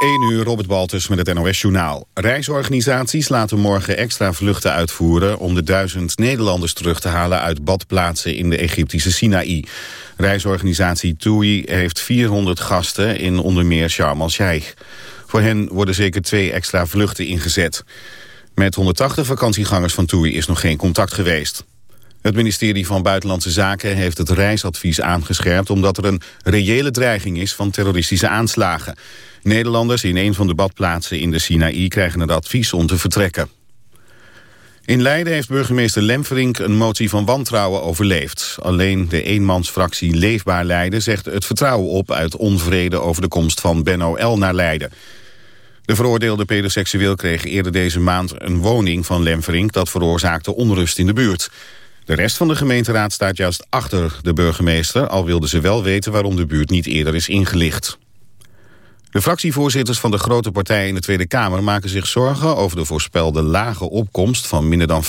1 uur, Robert Baltus met het NOS-journaal. Reisorganisaties laten morgen extra vluchten uitvoeren... om de duizend Nederlanders terug te halen uit badplaatsen in de Egyptische Sinaï. Reisorganisatie TUI heeft 400 gasten in onder meer Sharm el-Sheikh. Voor hen worden zeker twee extra vluchten ingezet. Met 180 vakantiegangers van TUI is nog geen contact geweest. Het ministerie van Buitenlandse Zaken heeft het reisadvies aangescherpt... omdat er een reële dreiging is van terroristische aanslagen. Nederlanders in een van de badplaatsen in de Sinaï krijgen het advies om te vertrekken. In Leiden heeft burgemeester Lemferink een motie van wantrouwen overleefd. Alleen de eenmansfractie Leefbaar Leiden zegt het vertrouwen op... uit onvrede over de komst van Benno L. naar Leiden. De veroordeelde pedoseksueel kreeg eerder deze maand een woning van Lemferink... dat veroorzaakte onrust in de buurt. De rest van de gemeenteraad staat juist achter de burgemeester... al wilden ze wel weten waarom de buurt niet eerder is ingelicht. De fractievoorzitters van de grote partijen in de Tweede Kamer maken zich zorgen over de voorspelde lage opkomst van minder dan 50%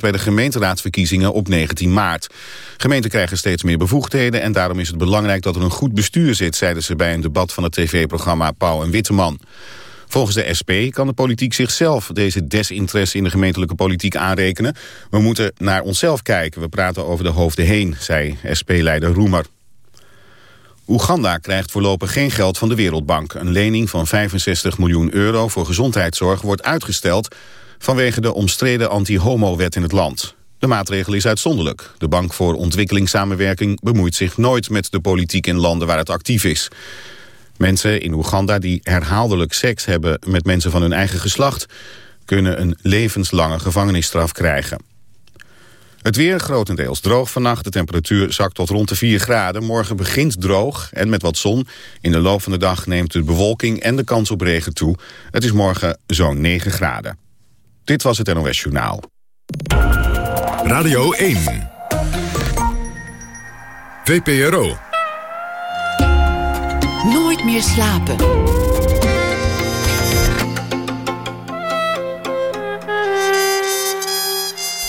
bij de gemeenteraadsverkiezingen op 19 maart. Gemeenten krijgen steeds meer bevoegdheden en daarom is het belangrijk dat er een goed bestuur zit, zeiden ze bij een debat van het tv-programma Pauw en Witteman. Volgens de SP kan de politiek zichzelf deze desinteresse in de gemeentelijke politiek aanrekenen. We moeten naar onszelf kijken, we praten over de hoofden heen, zei SP-leider Roemer. Oeganda krijgt voorlopig geen geld van de Wereldbank. Een lening van 65 miljoen euro voor gezondheidszorg wordt uitgesteld... vanwege de omstreden anti-homo-wet in het land. De maatregel is uitzonderlijk. De Bank voor Ontwikkelingssamenwerking bemoeit zich nooit met de politiek in landen waar het actief is. Mensen in Oeganda die herhaaldelijk seks hebben met mensen van hun eigen geslacht... kunnen een levenslange gevangenisstraf krijgen. Het weer grotendeels droog vannacht. De temperatuur zakt tot rond de 4 graden. Morgen begint droog en met wat zon. In de loop van de dag neemt de bewolking en de kans op regen toe. Het is morgen zo'n 9 graden. Dit was het NOS Journaal. Radio 1. VPRO. Nooit meer slapen.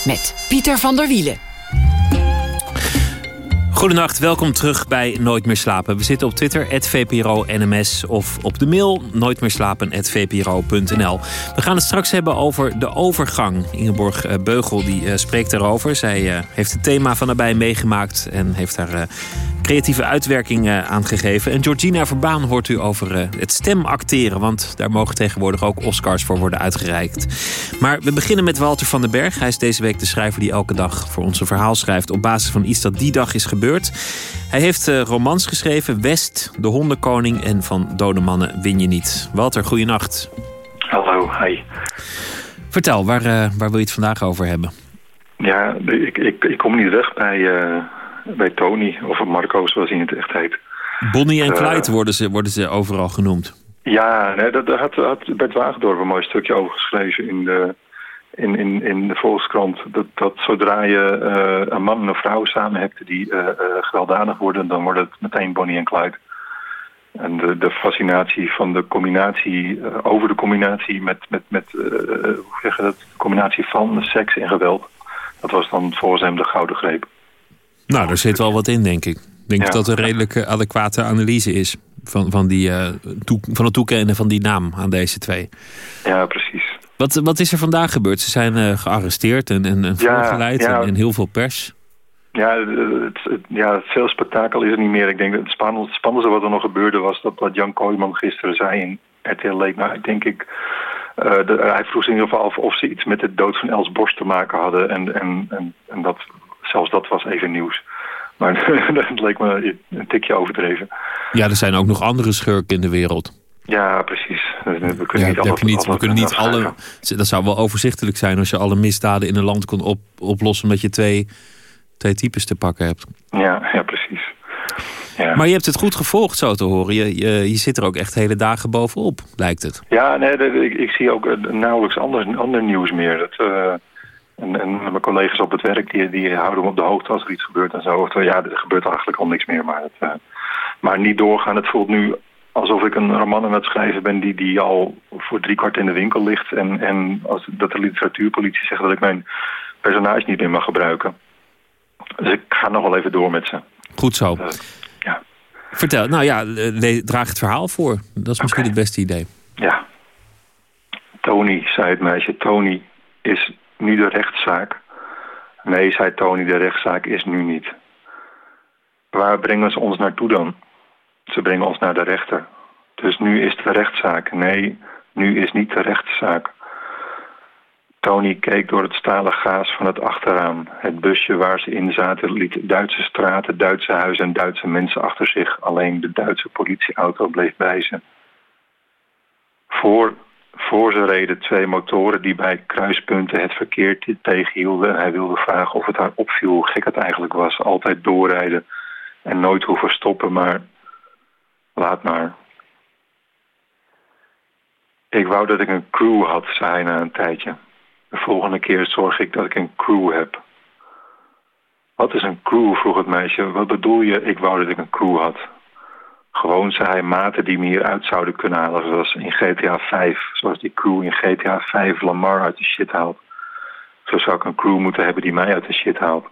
Met Pieter van der Wielen. Goedenacht, welkom terug bij Nooit meer slapen. We zitten op Twitter, @vpro_nms of op de mail nooitmeerslapen@vpro.nl. We gaan het straks hebben over de overgang. Ingeborg eh, Beugel die eh, spreekt daarover. Zij uh, heeft het thema van nabij meegemaakt en heeft daar creatieve uitwerking aangegeven. En Georgina Verbaan hoort u over het stemacteren, want daar mogen tegenwoordig ook Oscars voor worden uitgereikt. Maar we beginnen met Walter van den Berg. Hij is deze week de schrijver die elke dag voor ons een verhaal schrijft op basis van iets dat die dag is gebeurd. Hij heeft uh, romans geschreven, West, De Hondenkoning en Van Dode Mannen Win Je Niet. Walter, goeienacht. Hallo, hi. Vertel, waar, waar wil je het vandaag over hebben? Ja, ik, ik, ik kom niet weg bij, uh, bij Tony, of Marco zoals hij het echt heet. Bonnie en Clyde worden, ze, worden ze overal genoemd. Ja, nee, dat, daar had, had Bert Wagendorp een mooi stukje over geschreven in de in, in, in de Volkskrant dat, dat zodra je uh, een man en een vrouw samen hebt die uh, uh, gewelddadig worden, dan wordt het meteen Bonnie en Clyde. En de, de fascinatie van de combinatie, over de combinatie met, met, met hoe zeg je dat, de combinatie van seks en geweld, dat was dan volgens hem de gouden greep. Nou, daar zit wel wat in, denk ik. Ik denk dat het een redelijk adequate analyse is van, van, die, toe, van het toekennen van die naam aan deze twee. Ja, precies. Wat, wat is er vandaag gebeurd? Ze zijn uh, gearresteerd en, en, en voorgeleid ja, En, en, heel veel pers. Ja, het, het, ja, veel spektakel is er niet meer. Ik denk dat het spannendste, spannendste wat er nog gebeurde was dat wat Jan Kooijman gisteren zei in RTL Late Night, denk ik. Uh, de, hij vroeg in ieder geval of, of ze iets met de dood van Els Borst te maken hadden. En, en, en, en dat, zelfs dat was even nieuws. Maar dat leek me een tikje overdreven. Ja, er zijn ook nog andere schurken in de wereld. Ja, precies. We kunnen niet, alles, niet, we kunnen niet alle. Dat zou wel overzichtelijk zijn als je alle misdaden in een land kon op, oplossen omdat je twee, twee types te pakken hebt. Ja, ja precies. Ja. Maar je hebt het goed gevolgd, zo te horen. Je, je, je, zit er ook echt hele dagen bovenop, lijkt het. Ja, nee, ik, ik, zie ook uh, nauwelijks ander, ander nieuws meer. Dat, uh, en, en, mijn collega's op het werk, die, die houden me op de hoogte als er iets gebeurt en zo. Of, ja, er gebeurt eigenlijk al niks meer. Maar, het, uh, maar niet doorgaan, het voelt nu alsof ik een roman aan het schrijven ben die, die al voor driekwart in de winkel ligt. En, en als, dat de literatuurpolitie zegt dat ik mijn personage niet meer mag gebruiken. Dus ik ga nog wel even door met ze. Goed zo. Uh, ja. Vertel, nou ja, draag het verhaal voor. Dat is misschien het beste idee. Ja. Tony, zei het meisje, Tony is nu de rechtszaak. Nee, zei Tony, de rechtszaak is nu niet. Waar brengen ze ons naartoe dan? Ze brengen ons naar de rechter. Dus nu is de rechtszaak. Nee, nu is niet de rechtszaak. Tony keek door het stalen gaas van het achterraam. Het busje waar ze in zaten liet Duitse straten, Duitse huizen en Duitse mensen achter zich. Alleen de Duitse politieauto bleef bij ze. Voor, voor ze reden twee motoren die bij kruispunten het verkeer tegenhielden. Hij wilde vragen of het haar opviel hoe gek het eigenlijk was. Altijd doorrijden en nooit hoeven stoppen, maar laat maar. Ik wou dat ik een crew had, zei hij na een tijdje. De volgende keer zorg ik dat ik een crew heb. Wat is een crew, vroeg het meisje. Wat bedoel je, ik wou dat ik een crew had? Gewoon, hij, maten die me hier uit zouden kunnen halen. Zoals in GTA 5. Zoals die crew in GTA 5 Lamar uit de shit haalt. Zo zou ik een crew moeten hebben die mij uit de shit haalt.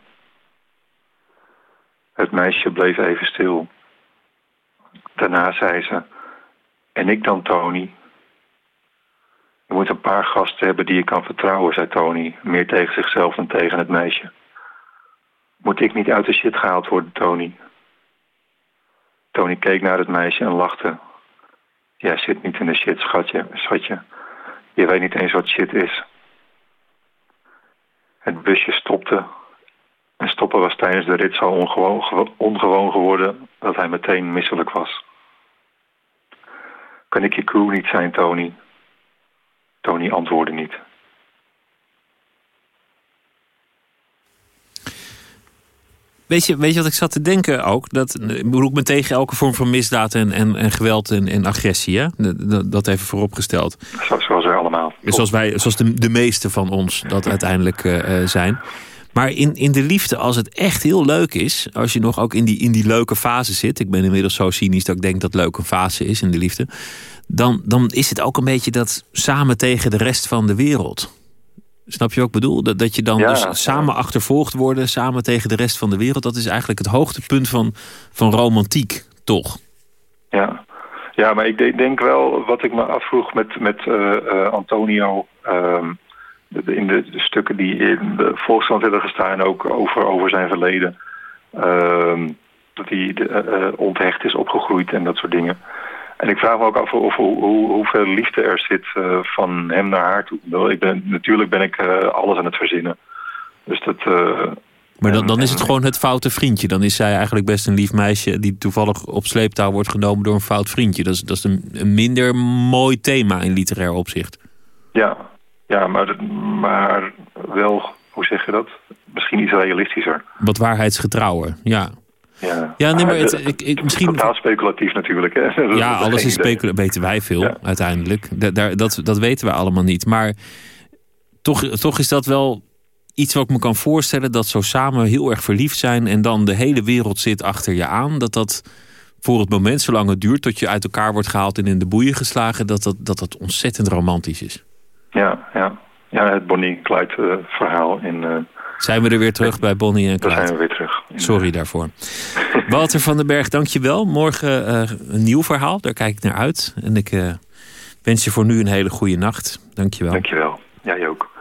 Het meisje bleef even stil. Daarna zei ze... En ik dan, Tony? Je moet een paar gasten hebben die je kan vertrouwen, zei Tony. Meer tegen zichzelf dan tegen het meisje. Moet ik niet uit de shit gehaald worden, Tony? Tony keek naar het meisje en lachte. Jij zit niet in de shit, schatje, schatje. Je weet niet eens wat shit is. Het busje stopte. En stoppen was tijdens de rit zo ongewoon, ongewoon geworden dat hij meteen misselijk was. Kan ik je crew niet zijn, Tony? Tony antwoordde niet. Weet je, weet je wat ik zat te denken ook? Dat bedoel ik me tegen elke vorm van misdaad en, en, en geweld en, en agressie. Hè? Dat, dat even vooropgesteld. Zoals wij allemaal. Zoals, wij, zoals de, de meeste van ons dat uiteindelijk uh, zijn. Maar in, in de liefde, als het echt heel leuk is, als je nog ook in die, in die leuke fase zit. Ik ben inmiddels zo cynisch dat ik denk dat leuke fase is in de liefde. Dan, dan is het ook een beetje dat samen tegen de rest van de wereld. Snap je ook bedoel? Dat, dat je dan dus samen achtervolgd worden, samen tegen de rest van de wereld. Dat is eigenlijk het hoogtepunt van, van romantiek, toch? Ja. ja, maar ik denk wel wat ik me afvroeg met, met uh, Antonio. Uh, in de, stukken die in de Volkskrant hebben gestaan, ook over, over zijn verleden. Uh, dat hij uh, onthecht is opgegroeid en dat soort dingen. En ik vraag me ook af of, hoe, hoeveel liefde er zit uh, van hem naar haar toe. Ik ben, natuurlijk ben ik uh, alles aan het verzinnen. Dus dat... maar dan, dan is het gewoon het foute vriendje. Dan is zij eigenlijk best een lief meisje... die toevallig op sleeptouw wordt genomen door een fout vriendje. Dat is, dat is een, een minder mooi thema in literair opzicht. Ja, ja, maar, maar wel, hoe zeg je dat? Misschien iets realistischer. Wat waarheidsgetrouwer, ja. Ja, ja nee, maar het, ik, ik, misschien... Totaal speculatief natuurlijk. Hè? ja, alles is speculatief. weten wij veel uiteindelijk. Dat, dat, dat weten wij allemaal niet. Maar toch, toch is dat wel iets wat ik me kan voorstellen... dat zo samen heel erg verliefd zijn... en dan de hele wereld zit achter je aan. Dat dat voor het moment, zolang het duurt... tot je uit elkaar wordt gehaald en in de boeien geslagen... dat dat, dat, dat ontzettend romantisch is. Ja, ja. ja het Bonnie Clyde uh, verhaal in... Uh, zijn we er weer terug bij Bonnie en Clyde? Daar zijn we weer terug. Sorry daarvoor. Walter van den Berg, dank je wel. Morgen uh, een nieuw verhaal, daar kijk ik naar uit. En ik wens je voor nu een hele goede nacht. Dank je wel. Dank je wel. Jij ook.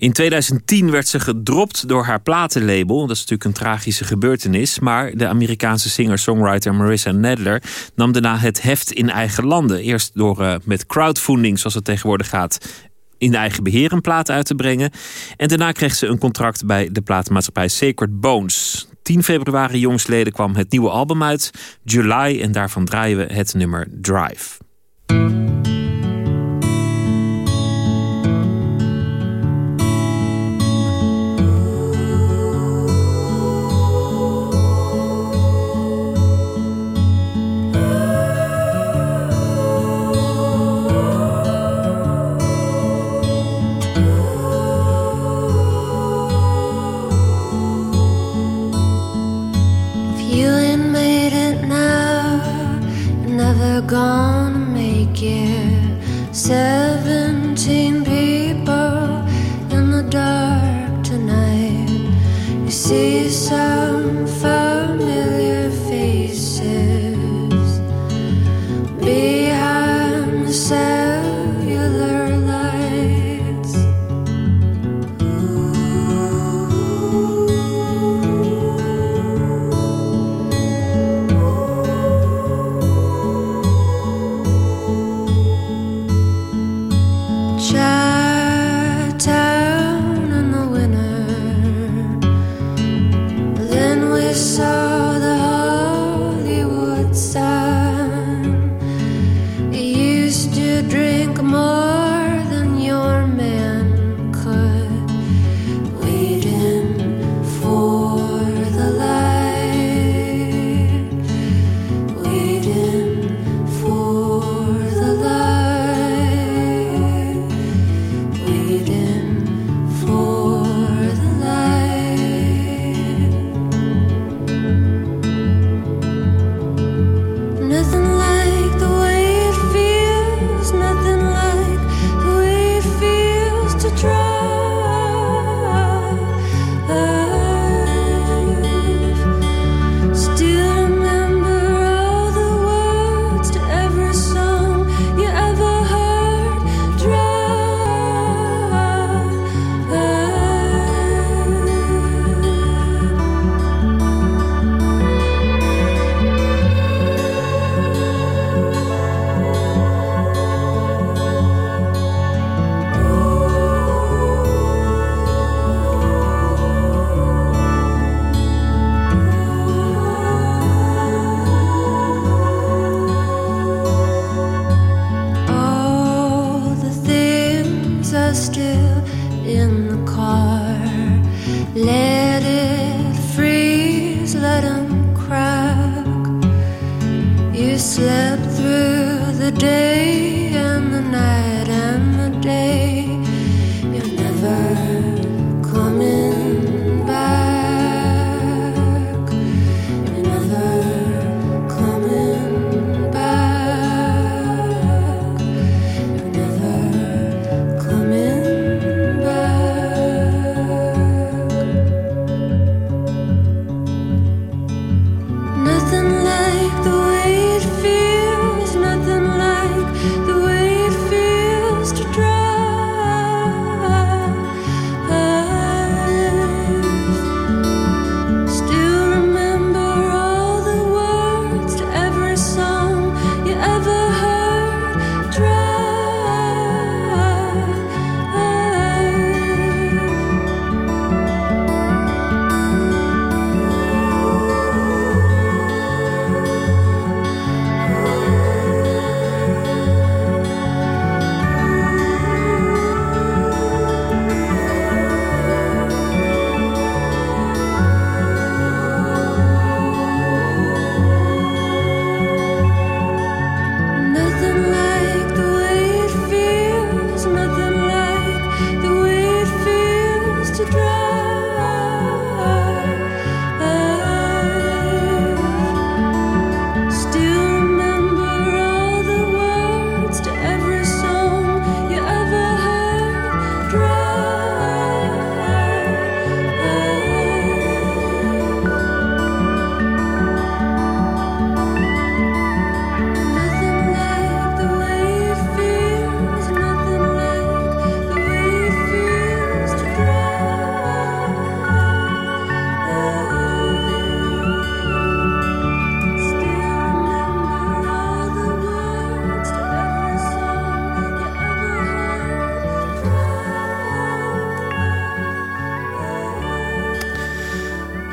In 2010 werd ze gedropt door haar platenlabel. Dat is natuurlijk een tragische gebeurtenis. Maar de Amerikaanse singer-songwriter Marissa Nadler nam daarna het heft in eigen landen. Eerst door uh, met crowdfunding, zoals het tegenwoordig gaat, in eigen beheer een plaat uit te brengen. En daarna kreeg ze een contract bij de platenmaatschappij Sacred Bones. 10 februari jongsleden kwam het nieuwe album uit, July, en daarvan draaien we het nummer Drive.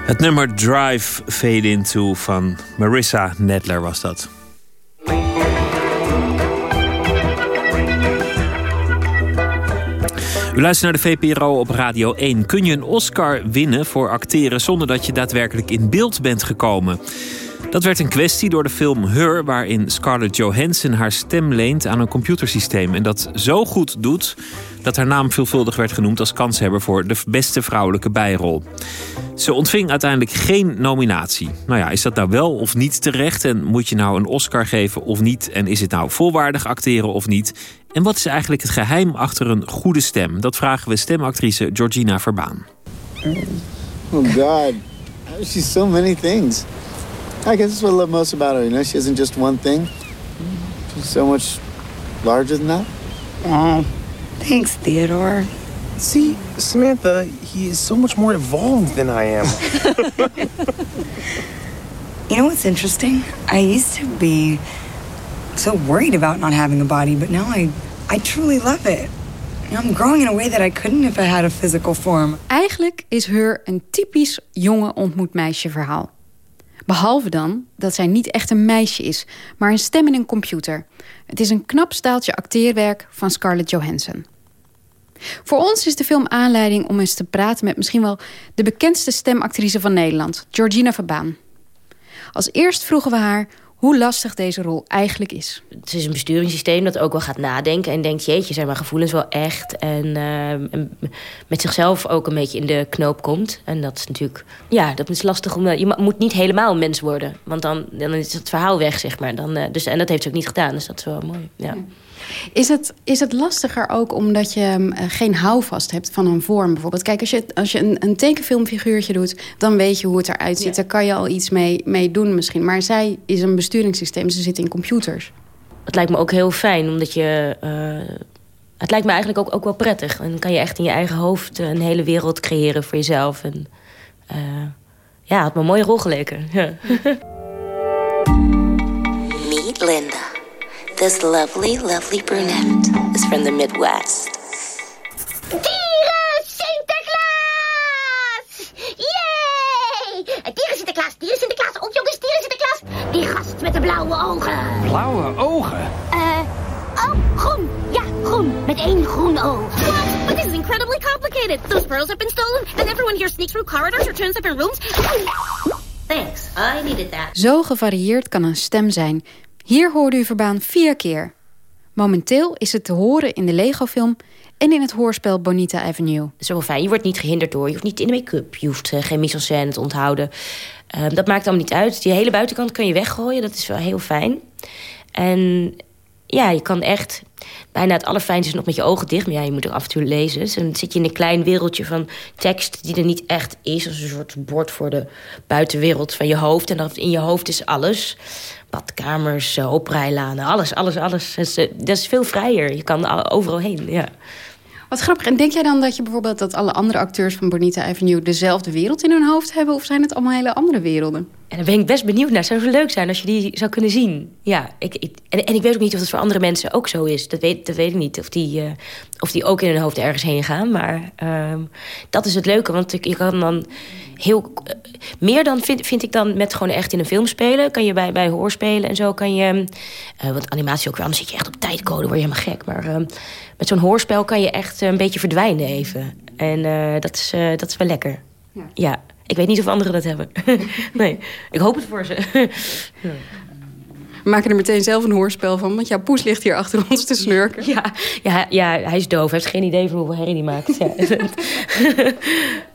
Het nummer Drive Fade Into van Marissa Nedler was dat. U luistert naar de VPRO op Radio 1. Kun je een Oscar winnen voor acteren zonder dat je daadwerkelijk in beeld bent gekomen? Dat werd een kwestie door de film Her, waarin Scarlett Johansson haar stem leent aan een computersysteem. En dat zo goed doet dat haar naam veelvuldig werd genoemd als kanshebber voor de beste vrouwelijke bijrol. Ze ontving uiteindelijk geen nominatie. Nou ja, is dat nou wel of niet terecht? En moet je nou een Oscar geven of niet? En is het nou volwaardig acteren of niet? En wat is eigenlijk het geheim achter een goede stem? Dat vragen we stemactrice Georgina Verbaan. Oh God, she's so many things. I guess that's what I love most about her. You know, she isn't just one thing. She's so much larger than that? Oh, thanks, Theodore. See, Samantha, he is so much more evolved than I am. You know what's interesting? I used to be so worried about not having a body, but now I, I truly love it. I'm growing in a way that I couldn't if I had a physical form. Eigenlijk is Her een typisch jonge ontmoet meisje verhaal. Behalve dan dat zij niet echt een meisje is, maar een stem in een computer. Het is een knap staaltje acteerwerk van Scarlett Johansson. Voor ons is de film aanleiding om eens te praten met misschien wel de bekendste stemactrice van Nederland, Georgina Verbaan. Als eerst vroegen we haar hoe lastig deze rol eigenlijk is. Het is een besturingssysteem dat ook wel gaat nadenken en denkt... jeetje, zijn mijn gevoelens wel echt? En, uh, en, met zichzelf ook een beetje in de knoop komt. En dat is natuurlijk... Ja, dat is lastig. Om, je moet niet helemaal een mens worden. Want dan, dan is het verhaal weg, zeg maar. Dan, uh, dus, en dat heeft ze ook niet gedaan, dus dat is wel mooi. Ja. ja. Is het, is het lastiger ook omdat je uh, geen houvast hebt van een vorm bijvoorbeeld? Kijk, als je, als je een, een tekenfilmfiguurtje doet, dan weet je hoe het eruit ziet. Ja. Daar kan je al iets mee, mee doen misschien. Maar zij is een besturingssysteem, ze zit in computers. Het lijkt me ook heel fijn, omdat je... Uh, het lijkt me eigenlijk ook, ook wel prettig. En dan kan je echt in je eigen hoofd een hele wereld creëren voor jezelf. En, uh, ja, het had me een mooie rol geleken. Ja. Meet Linda. This lovely, lovely brunette is from the Midwest. Dieren Sinterklaas! Yay! Dieren Sinterklaas, dieren Sinterklaas. Oh jongens, dieren Sinterklaas. Die gast met de blauwe ogen. Blauwe ogen? Eh, uh, oh, groen. Ja, groen. Met één groen oog. But this is incredibly complicated. Those pearls have been stolen, and everyone here sneaks through corridors or turns up in rooms. Thanks, I needed that. Zo gevarieerd kan een stem zijn hier hoorde u Verbaan vier keer. Momenteel is het te horen in de Lego-film en in het hoorspel Bonita Avenue. Wel fijn. Je wordt niet gehinderd door. Je hoeft niet in de make-up. Je hoeft uh, geen mise-en-scène te onthouden. Uh, dat maakt allemaal niet uit. Die hele buitenkant kan je weggooien. Dat is wel heel fijn. En ja, je kan echt... Bijna het allerfijnste nog met je ogen dicht. Maar ja, je moet er af en toe lezen. Dus dan zit je in een klein wereldje van tekst die er niet echt is. Als een soort bord voor de buitenwereld van je hoofd. En in je hoofd is alles badkamers, uh, oprijlanen, alles, alles, alles. Is, uh, dat is veel vrijer. Je kan overal heen, ja. Wat grappig. En denk jij dan dat je bijvoorbeeld dat alle andere acteurs van Bonita Avenue dezelfde wereld in hun hoofd hebben? Of zijn het allemaal hele andere werelden? En daar ben ik best benieuwd naar. Het zou zo leuk zijn als je die zou kunnen zien. Ja, ik, ik en, en, ik weet ook niet of het voor andere mensen ook zo is. Dat weet, dat weet ik niet. Of die, uh, of die ook in hun hoofd ergens heen gaan. Maar uh, dat is het leuke. Want je kan dan heel... Uh, meer dan vind, vind ik dan met gewoon echt in een film spelen. Kan je bij, bij hoorspelen en zo kan je... Uh, want animatie ook wel, anders zit je echt op tijdcode. word je helemaal gek. Maar uh, met zo'n hoorspel kan je echt een beetje verdwijnen even. En dat, is, dat is wel lekker. Ja. ja. Ik weet niet of anderen dat hebben. nee, ik hoop het voor ze. ja. We maken er meteen zelf een hoorspel van. Want jouw poes ligt hier achter ons te snurken. Ja, ja, ja hij is doof. Hij heeft geen idee van hoeveel herrie hij maakt. Ja.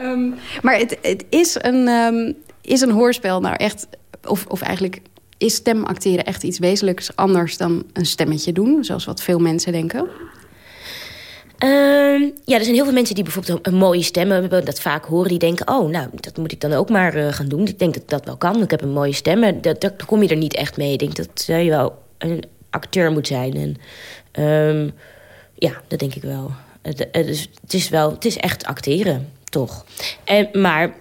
um, maar het, het is, een, um, is een hoorspel nou echt... Of, of eigenlijk is stemacteren echt iets wezenlijks anders dan een stemmetje doen? Zoals wat veel mensen denken? Uh, ja, er zijn heel veel mensen die bijvoorbeeld een, mooie stem hebben. Dat vaak horen. Die denken, oh, nou, dat moet ik dan ook maar uh, gaan doen. Ik denk dat dat wel kan. Ik heb een mooie stem. Maar dat, kom je er niet echt mee. Ik denk dat uh, je wel een acteur moet zijn. En, um, ja, dat denk ik wel. Het, het, is, wel. het is echt acteren, toch. En, maar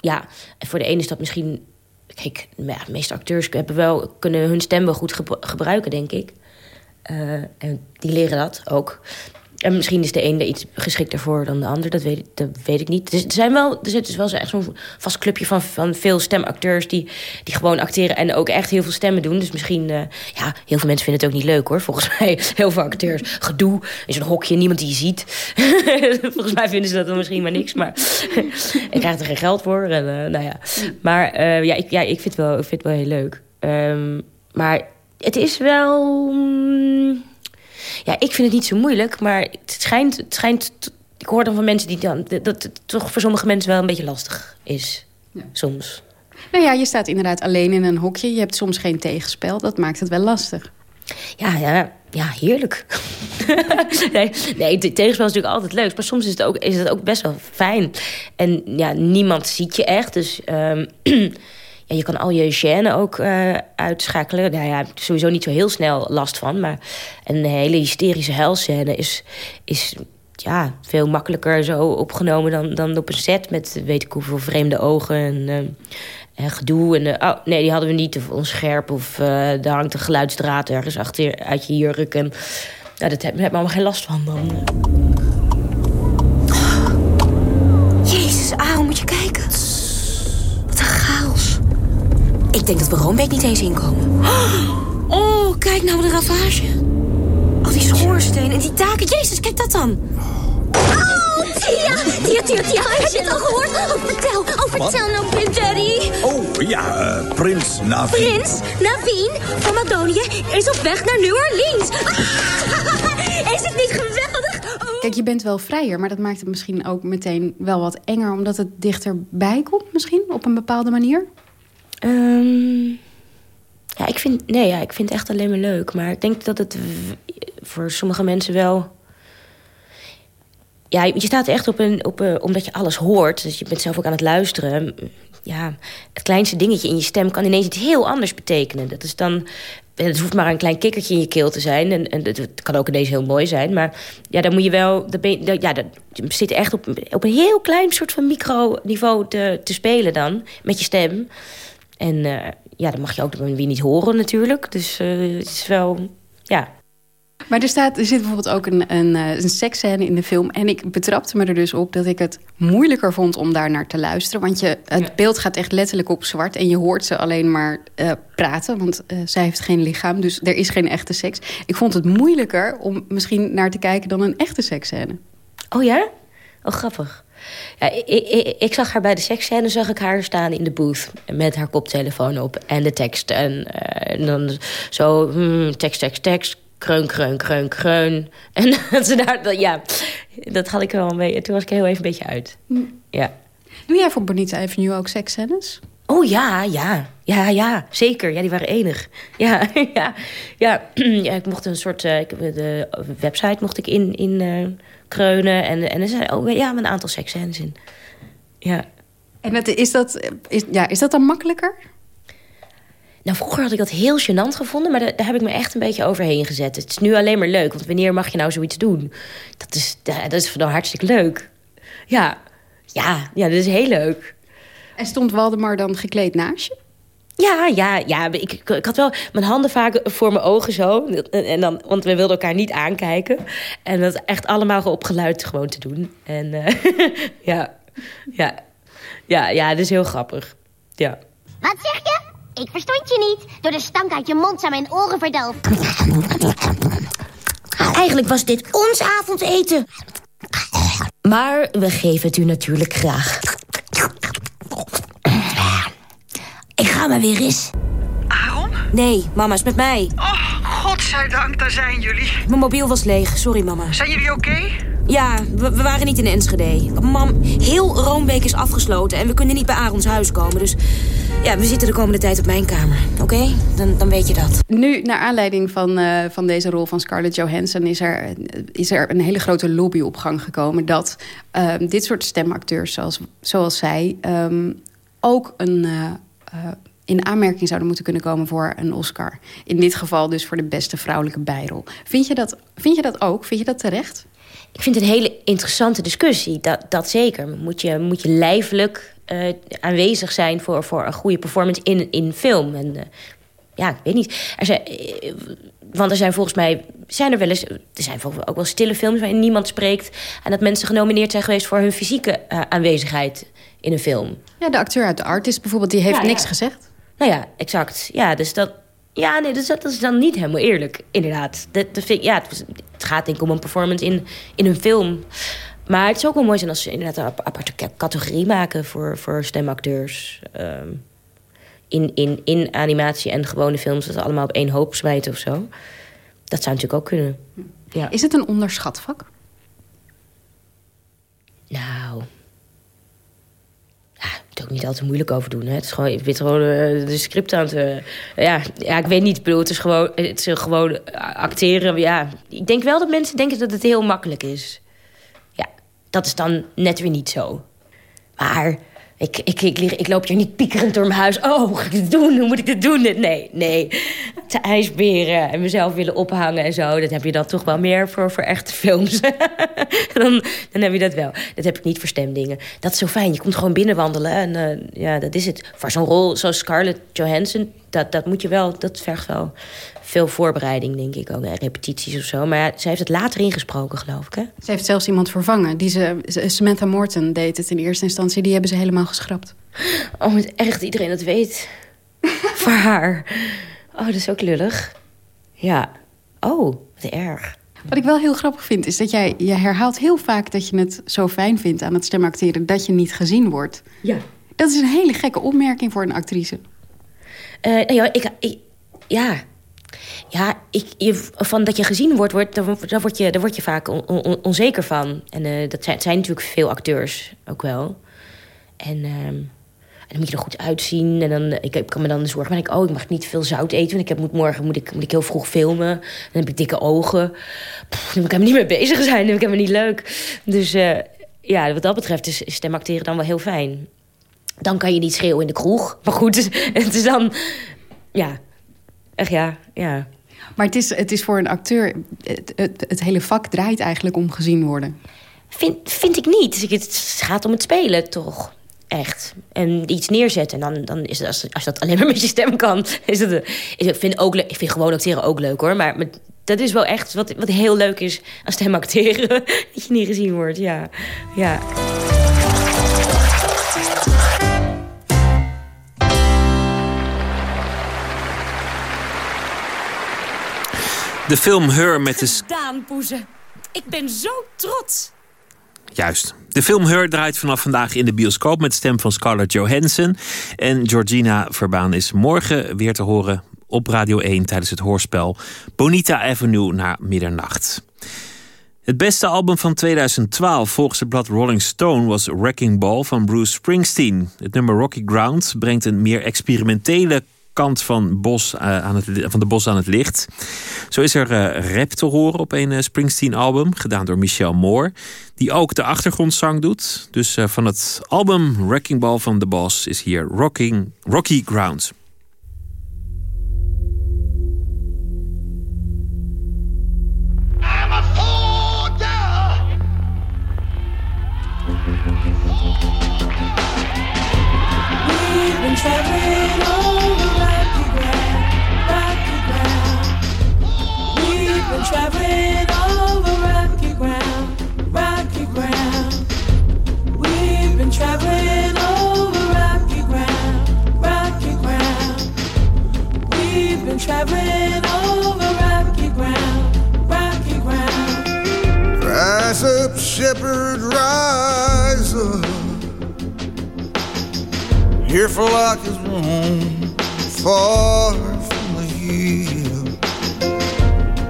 ja, voor de ene is dat misschien... Kijk, ja, de meeste acteurs hebben wel, kunnen hun stem wel goed gebruiken, denk ik. Uh, en die leren dat ook. En misschien is de ene iets geschikter voor dan de ander. Dat weet, dat weet ik niet. Er, zijn wel, er zit dus wel echt zo'n vast clubje van, van veel stemacteurs... Die, die gewoon acteren en ook echt heel veel stemmen doen. Dus misschien... Uh, ja, heel veel mensen vinden het ook niet leuk, hoor. Volgens mij heel veel acteurs. Gedoe in zo'n hokje, niemand die je ziet. Volgens mij vinden ze dat dan misschien maar niks. Maar ik krijg er geen geld voor. En, uh, nou ja. Maar uh, ja, ik, ja, ik, vind het wel, vind wel heel leuk. Um, maar het is wel... Um, ja, ik vind het niet zo moeilijk, maar het schijnt, het schijnt ik hoor dan van mensen die dan dat het toch voor sommige mensen wel een beetje lastig is. Ja. Soms. Nou ja, je staat inderdaad alleen in een hokje. Je hebt soms geen tegenspel. Dat maakt het wel lastig. Ja, ja, ja heerlijk. nee, nee, tegenspel is natuurlijk altijd leuk. Maar soms is het ook, is het ook best wel fijn. En ja, niemand ziet je echt. Dus um, ja, je kan al je gêne ook eh, uitschakelen. Nou ja, sowieso niet zo heel snel last van. Maar een hele hysterische huilscène is, is ja, veel makkelijker zo opgenomen dan, dan op een set met weet ik hoeveel vreemde ogen en, eh, en gedoe. En, oh, nee, die hadden we niet of onscherp of uh, daar hangt een geluidsdraad ergens achter uit je jurk. En, nou, dat heb, heb ik allemaal geen last van dan. Ik denk dat we Roombeek niet eens inkomen. Oh, kijk nou de ravage. Al die schoorstenen en die daken. Jezus, kijk dat dan. Oh, Tia! Tia, Tia, Tia, heb je het al gehoord? Oh, vertel, oh, vertel nou, Pim Daddy. Oh, ja, uh, Prins Naveen. Prins Naveen van Macedonië is op weg naar New Orleans. Ah, is het niet geweldig? Oh. Kijk, je bent wel vrijer, maar dat maakt het misschien ook meteen wel wat enger... omdat het dichterbij komt misschien, op een bepaalde manier? Um, ja, ik vind, nee, ja, ik vind het echt alleen maar leuk. Maar ik denk dat het voor sommige mensen wel... Ja, je staat echt op een, op. Omdat je alles hoort, dus je bent zelf ook aan het luisteren. Ja, het kleinste dingetje in je stem kan ineens iets heel anders betekenen. Dat is dan... Het hoeft maar een klein kikkertje in je keel te zijn. En, en het kan ook ineens heel mooi zijn. Maar ja, dan moet je wel... Dat ja, dat, je zit echt op, op een heel klein soort van microniveau te, te spelen dan. Met je stem. En uh, ja, dan mag je ook weer niet horen natuurlijk. Dus uh, het is wel, ja... Maar er, staat, er zit bijvoorbeeld ook een, een, een seksscène in de film. En ik betrapte me er dus op dat ik het moeilijker vond om daar naar te luisteren. Want je, het beeld gaat echt letterlijk op zwart. En je hoort ze alleen maar uh, praten. Want zij heeft geen lichaam, dus er is geen echte seks. Ik vond het moeilijker om misschien naar te kijken dan een echte seksscène. Oh ja? Oh, grappig. Ja, ik, ik, ik, zag haar bij de seksscène, zag ik haar staan in de booth... met haar koptelefoon op en de tekst. En, uh, en dan zo, hmm, tekst, tekst, tekst, kreun, kreun, kreun, kreun. En dat ze daar, dat, ja, dat had ik wel een beetje... Toen was ik heel even een beetje uit. Ja. Doe jij voor Bonita Avenue ook seksscènes? Oh ja, ja. Ja, ja, zeker. Ja, die waren enig. Ja, ja, ja. ja ik mocht een soort... Uh, de website mocht ik in... in uh, kreunen. En, en er zijn oh, ja, met een aantal seksscènes in. Ja. En het, is, dat, is, ja, is dat dan makkelijker? Nou, vroeger had ik dat heel gênant gevonden, maar daar, daar, heb ik me echt een beetje overheen gezet. Het is nu alleen maar leuk, want wanneer mag je nou zoiets doen? Dat is, dat is dan hartstikke leuk. Ja, ja, ja, dat is heel leuk. En stond Waldemar dan gekleed naast je? Ja, ja, ja. Ik, ik, ik, had wel mijn handen vaak voor mijn ogen zo. En dan, want we wilden elkaar niet aankijken. En dat echt allemaal op geluid gewoon te doen. En uh, ja, ja, ja, ja, dat is heel grappig. Ja. Wat zeg je? Ik verstond je niet. Door de stank uit je mond zijn mijn oren verdoofd. Eigenlijk was dit ons avondeten. Maar we geven het u natuurlijk graag. Ik ga maar weer eens. Aaron? Nee, mama is met mij. Oh, godzijdank, daar zijn jullie. Mijn mobiel was leeg, sorry mama. Zijn jullie oké? Okay? Ja, we, we, waren niet in Enschede. Mam, heel Roombeek is afgesloten en we kunnen niet bij Arons huis komen. Dus ja, we zitten de komende tijd op mijn kamer. Oké? Okay? Dan, dan weet je dat. Nu, naar aanleiding van, uh, van deze rol van Scarlett Johansson... is er, is er een hele grote lobby op gang gekomen... dat uh, dit soort stemacteurs zoals, zoals zij um, ook een... Uh, uh, in aanmerking zouden moeten kunnen komen voor een Oscar. In dit geval dus voor de beste vrouwelijke bijrol. Vind je dat, vind je dat ook? Vind je dat terecht? Ik vind het een hele interessante discussie, dat, dat zeker. Moet je, moet je lijfelijk uh, aanwezig zijn voor, voor een goede performance in, in film. En uh, ja, ik weet niet. Er zijn, want er zijn volgens mij, zijn er wel eens, er zijn ook wel stille films waarin niemand spreekt. En dat mensen genomineerd zijn geweest voor hun fysieke aanwezigheid in een film. Ja, de acteur uit de Artist bijvoorbeeld, die heeft ja, niks ja. gezegd. Nou ja, exact. Ja, dus dat, ja, nee, dus dat is dan niet helemaal eerlijk, inderdaad. Dat, dat vind ja, het, het gaat denk ik om een performance in, in een film. Maar het is ook wel mooi zijn als ze inderdaad een aparte categorie maken voor, voor stemacteurs. Um, in, in, in animatie en gewone films, dat allemaal op één hoop smijten of zo. Dat zou natuurlijk ook kunnen. Ja. Is het een onderschat vak? Nou, ja, moet ook niet al te moeilijk over doen. Hè. Het is gewoon, je bent gewoon uh, de script aan het... Uh, ja, ja, ik weet niet. Ik bedoel, het is gewoon, het is gewoon acteren. Ja, ik denk wel dat mensen denken dat het heel makkelijk is. Ja, dat is dan net weer niet zo. Maar Ik, ik, ik, ik loop hier niet piekerend door mijn huis. Oh, hoe ga ik dit doen? Hoe moet ik dit doen? Nee, nee. Te ijsberen en mezelf willen ophangen en zo. Dat heb je dan toch wel meer voor, voor echte films. dan, dan heb je dat wel. Dat heb ik niet voor stemdingen. Dat is zo fijn. Je komt gewoon binnenwandelen en eh, ja, dat is het. Voor zo'n rol zoals Scarlett Johansson, dat, dat moet je wel... Dat vergt wel veel voorbereiding, denk ik ook. En repetities of zo. Maar ja, ze heeft het later ingesproken, geloof ik, hè? Ze heeft zelfs iemand vervangen. Die ze, Samantha Morton deed het in eerste instantie. Die hebben ze helemaal geschrapt. Oh, met echt iedereen dat weet. Voor haar. Oh, dat is ook lullig. Ja. Oh, wat erg. Wat ik wel heel grappig vind, is dat jij je herhaalt heel vaak dat je het zo fijn vindt aan het stemacteren dat je niet gezien wordt. Ja. Dat is een hele gekke opmerking voor een actrice. Eh, nou ja, ik, ik- ja. Ja, ik, je, van dat je gezien wordt, wordt daar, word je, daar word je vaak on- on- onzeker van. En eh, dat zijn, natuurlijk veel acteurs ook wel. En, ehm, en dan moet je er goed uitzien. En dan, ik, ik kan me dan zorgen, maar ik, oh, ik mag niet veel zout eten. Want ik heb, moet, morgen moet ik, moet ik heel vroeg filmen. Dan heb ik dikke ogen. Dan moet ik helemaal niet mee bezig zijn. Dan vind ik helemaal niet leuk. Dus eh, ja, wat dat betreft is, is stemacteren dan wel heel fijn. Dan kan je niet schreeuwen in de kroeg. Maar goed, het is dan... Ja, echt ja, ja. Maar het is, het is voor een acteur... Het, het, het hele vak draait eigenlijk om gezien worden. Vind, vind ik niet. Het gaat om het spelen, toch? Echt. En iets neerzetten. En dan, dan is het, als, als je dat alleen maar met je stem kan... Is het, is, ik, vind ook, ik vind gewoon acteren ook leuk, hoor. Maar, maar dat is wel echt wat, wat heel leuk is aan stem acteren. Dat je niet gezien wordt, ja. ja. De film Her met de... Daan, Poeze. Ik ben zo trots. Juist. De film Her draait vanaf vandaag in de bioscoop... met de stem van Scarlett Johansson. En Georgina Verbaan is morgen weer te horen op Radio 1... tijdens het hoorspel Bonita Avenue na middernacht. Het beste album van 2012 volgens het blad Rolling Stone was Wrecking Ball van Bruce Springsteen. Het nummer Rocky Ground brengt een meer experimentele kant van, Bos, eh, aan het, van de Bos aan het licht. Zo is er eh, rap te horen op een eh, Springsteen-album, gedaan door Michelle Moore, die ook de achtergrondzang doet. Dus van het album Wrecking Ball van The Boss is hier Rocking, Rocky Ground. We've traveling over rocky ground, rocky ground. Rise up, shepherd, rise up. Here for like his roam, far from the hill.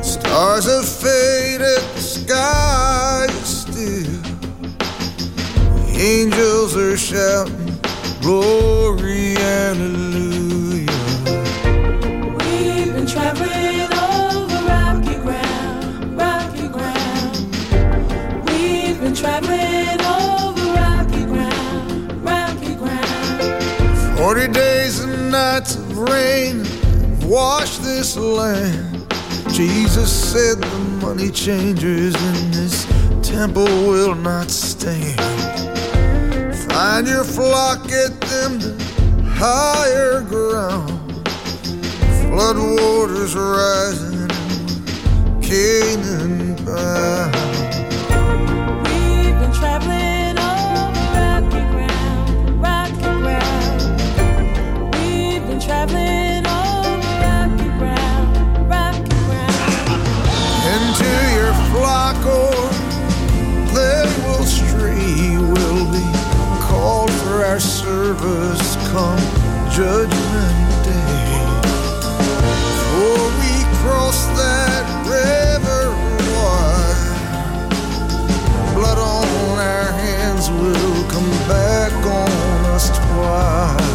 Stars have faded, the sky is still. Angels are shouting, glory, hallelujah. Nights of rain have washed this land. Jesus said the money changers in this temple will not stand. Find your flock, get them to higher ground. Flood waters rising, Canaan bound. Oh, service come judgment day. For we cross that river wide. Blood on our hands will come back on us twice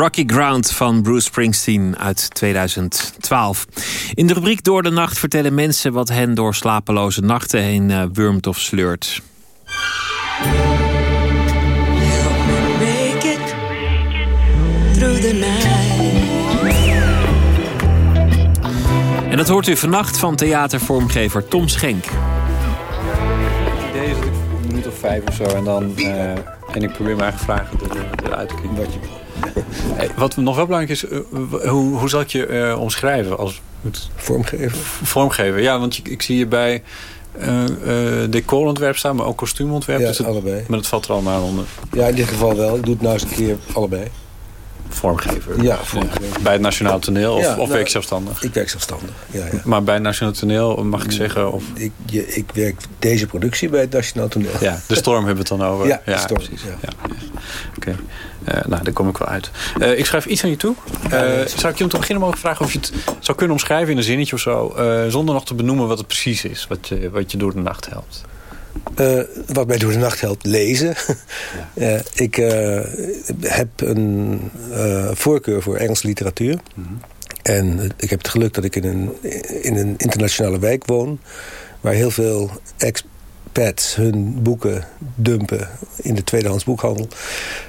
Rocky Ground van Bruce Springsteen uit 2012. In de rubriek Door de Nacht vertellen mensen wat hen door slapeloze nachten heen eh, wurmt of sleurt. En dat hoort u vannacht van theatervormgever Tom Schenk. idee is dat ik een minuut of vijf of zo en dan. eh, en ik probeer mijn eigen vragen er- eruit te kiezen. Wat, je... Wat nog wel belangrijk is, eh, hoe, hoe zal ik je eh, omschrijven? Als Vormgeven. Vormgeven, ja, want ik zie je bij eh decorontwerp staan, maar ook kostuumontwerp. Ja, dus allebei. Maar dat valt er allemaal onder. Ja, in dit geval wel. Ik doe het nou eens een keer allebei. Vormgever. Ja, vormgever. Bij het Nationaal Toneel of, Ja, of nou, werk je zelfstandig? Ik werk zelfstandig, ja. ja. Maar bij het Nationaal Toneel mag ik zeggen... Of... Ik, je, ik werk deze productie bij het Nationaal Toneel. Ja, de storm hebben we het dan over. Ja, de storm, precies. Ja. Oké, Eh, nou, daar kom ik wel uit. Eh, ik schrijf iets aan je toe. Eh, zou ik je om te beginnen mogen vragen of je het zou kunnen omschrijven in een zinnetje of zo... zonder nog te benoemen wat het precies is, wat je, wat je door de nacht helpt? Eh, wat mij door de nacht helpt, lezen. Eh, ik eh, heb een voorkeur voor Engelse literatuur. En eh, ik heb het geluk dat ik in een, in een internationale wijk woon... waar heel veel expats hun boeken dumpen in de tweedehands boekhandel.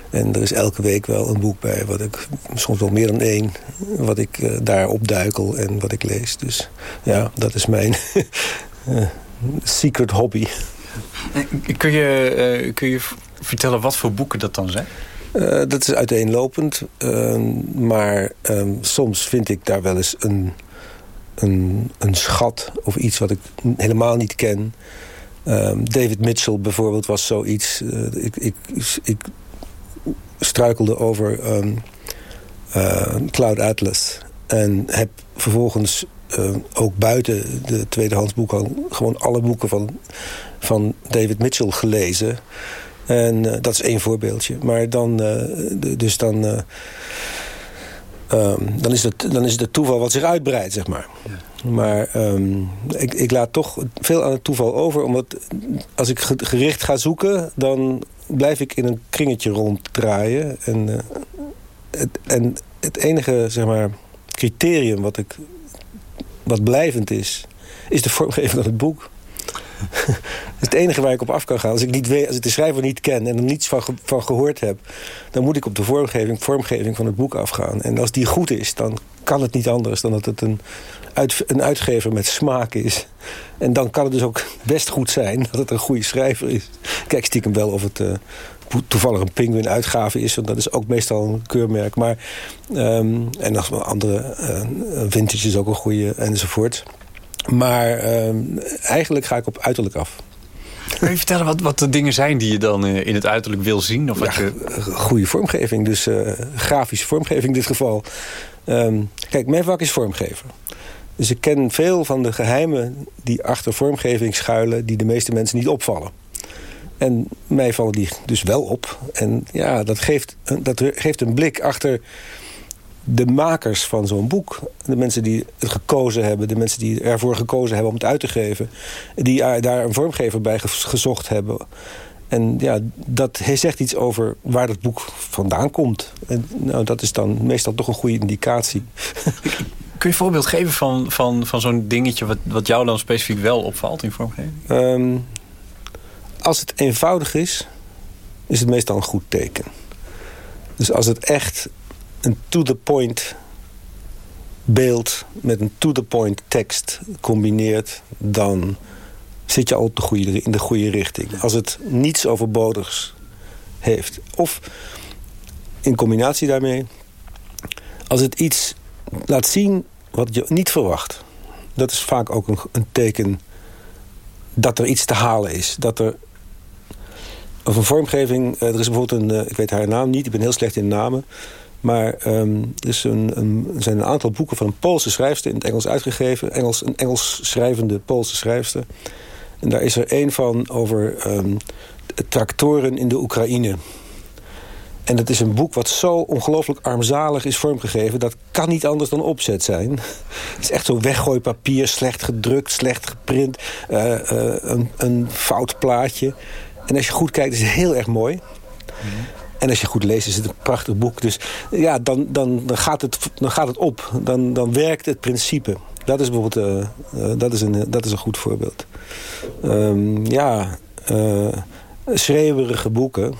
En er is elke week wel een boek bij, wat ik, soms wel meer dan één... wat ik daar opduikel en wat ik lees. Dus ja, dat is mijn secret hobby. Kun je, eh, kun je v- vertellen wat voor boeken dat dan zijn? Eh, dat is uiteenlopend. eh, maar eh, soms vind ik daar wel eens een, een, een schat of iets wat ik helemaal niet ken. Eh, David Mitchell bijvoorbeeld was zoiets. Eh, ik, ik, ik struikelde over ehm, eh, Cloud Atlas. En heb vervolgens eh, ook buiten de tweedehands boekhandel... gewoon alle boeken van, van David Mitchell gelezen. En eh, dat is één voorbeeldje. Maar dan, eh, dus dan, eh, ehm, dan, is het, dan is het het toeval wat zich uitbreidt, zeg maar. Maar ehm, ik, ik laat toch veel aan het toeval over. Omdat als ik ge- gericht ga zoeken, dan blijf ik in een kringetje ronddraaien. En, het, en het enige, zeg maar, criterium wat, ik, wat blijvend is... is de vormgeving van het boek. Dat is het enige waar ik op af kan gaan. Als ik, niet weet, als ik de schrijver niet ken en er niets van, van gehoord heb... dan moet ik op de vormgeving, vormgeving van het boek afgaan. En als die goed is, dan kan het niet anders... dan dat het een, uit, een uitgever met smaak is. En dan kan het dus ook best goed zijn dat het een goede schrijver is. Kijk stiekem wel of het eh, to- toevallig een Penguin uitgave is... want dat is ook meestal een keurmerk. Maar, ehm, en wel andere eh, vintage is ook een goede enzovoort... Maar ehm, eigenlijk ga ik op uiterlijk af. Kun je vertellen wat, wat de dingen zijn die je dan eh, in het uiterlijk wil zien? Of wat je... Goede vormgeving, dus eh, grafische vormgeving in dit geval. Ehm, kijk, mijn vak is vormgever. Dus ik ken veel van de geheimen die achter vormgeving schuilen... die de meeste mensen niet opvallen. En mij vallen die dus wel op. En ja, dat geeft, dat geeft een blik achter de makers van zo'n boek. De mensen die het gekozen hebben. De mensen die ervoor gekozen hebben om het uit te geven. Die daar een vormgever bij gezocht hebben. En ja, dat zegt iets over waar dat boek vandaan komt. En nou, dat is dan meestal toch een goede indicatie. Kun je een voorbeeld geven van, van, van zo'n dingetje... Wat, wat jou dan specifiek wel opvalt in vormgeving? Ehm, als het eenvoudig is, is het meestal een goed teken. Dus als het echt een to-the-point beeld met een to-the-point tekst combineert... dan zit je al in de goede richting. Als het niets overbodigs heeft. Of in combinatie daarmee... als het iets laat zien wat je niet verwacht. Dat is vaak ook een, een teken dat er iets te halen is. Dat er of een vormgeving, eh, er is bijvoorbeeld een, eh, ik weet haar naam niet, ik ben heel slecht in namen. Maar um, er, een, een, zijn een aantal boeken van een Poolse schrijfster in het Engels uitgegeven. Engels, een Engels schrijvende Poolse schrijfster. En daar is er één van over um, tractoren in de Oekraïne. En het is een boek wat zo ongelooflijk armzalig is vormgegeven. Dat kan niet anders dan opzet zijn. Het is echt zo weggooipapier, slecht gedrukt, slecht geprint. Uh, uh, een, een fout plaatje. En als je goed kijkt, is het heel erg mooi. En als je goed leest, is het een prachtig boek. Dus ja, dan, dan, dan, gaat, het, dan gaat het op. Dan, dan werkt het principe. Dat is bijvoorbeeld uh, uh, dat is een, dat is een goed voorbeeld. Um, ja, uh, schreeuwerige boeken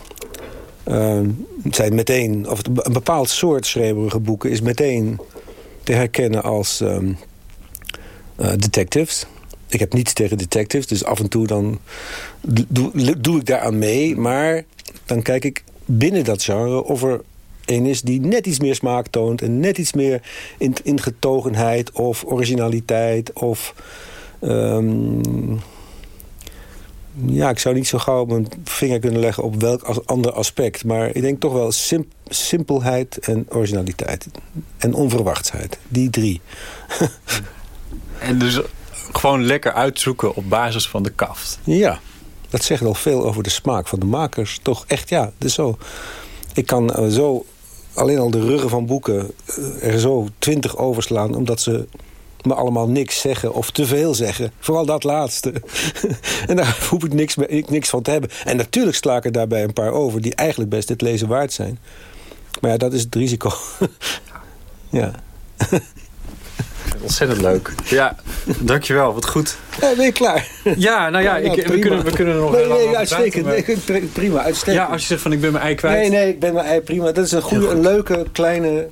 zijn meteen... of een bepaald soort schreeuwerige boeken is meteen te herkennen als um, detectives ik heb niets tegen detectives, dus af en toe dan doe, doe ik daaraan mee. Maar dan kijk ik binnen dat genre of er een is die net iets meer smaak toont... en net iets meer in, ingetogenheid of originaliteit of... Um, ja, ik zou niet zo gauw mijn vinger kunnen leggen op welk ander aspect. Maar ik denk toch wel simp simpelheid en originaliteit. En onverwachtsheid. Die drie. en dus gewoon lekker uitzoeken op basis van de kaft. Ja, dat zegt al veel over de smaak van de makers. Toch echt, ja, dus zo. Ik kan uh, zo alleen al de ruggen van boeken uh, er zo twintig overslaan... omdat ze me allemaal niks zeggen of te veel zeggen. Vooral dat laatste. en daar hoef ik niks, niks van te hebben. En natuurlijk sla ik er daarbij een paar over... die eigenlijk best het lezen waard zijn. Maar ja, dat is het risico. ja. Ontzettend leuk. Ja, dankjewel. Wat goed. Ja, ben je klaar? Ja, nou ja, ik, we, kunnen, we kunnen er nog nee, heel lang nee, uitstekend. Prima, uitstekend. Ja, als je zegt van ik ben mijn ei kwijt. Nee, nee, ik ben mijn ei prima. Dat is een goede, een leuke, kleine...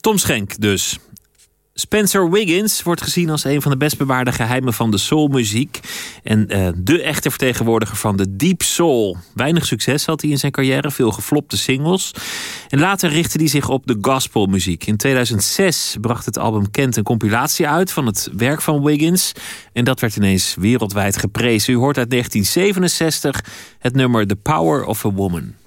Tom Schenk dus. Spencer Wiggins wordt gezien als een van de best bewaarde geheimen van de soulmuziek. En uh, de echte vertegenwoordiger van de deep soul. Weinig succes had hij in zijn carrière, veel geflopte singles. En later richtte hij zich op de gospelmuziek. In 2006 bracht het album Kent een compilatie uit van het werk van Wiggins. En dat werd ineens wereldwijd geprezen. U hoort uit 1967 het nummer The Power of a Woman.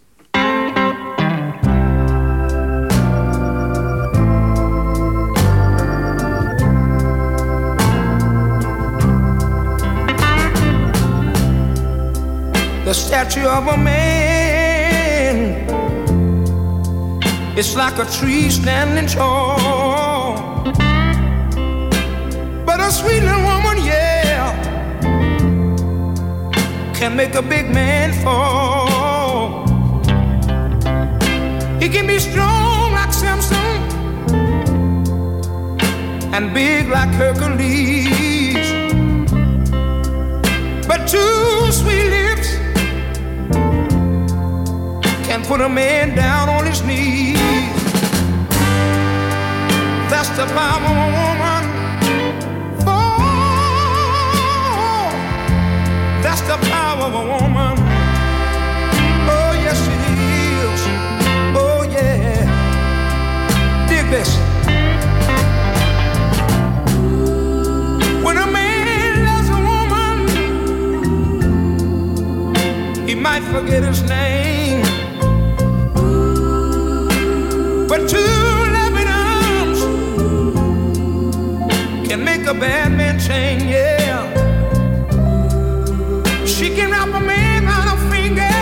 The statue of a man. It's like a tree standing tall. But a sweet little woman, yeah, can make a big man fall. He can be strong like Samson and big like Hercules. But two sweet can put a man down on his knees. That's the power of a woman. Oh, that's the power of a woman. Oh, yes, it is. Oh, yeah. Dig this. When a man loves a woman, he might forget his name. But two loving arms can make a bad man change, yeah. She can wrap a man on her finger,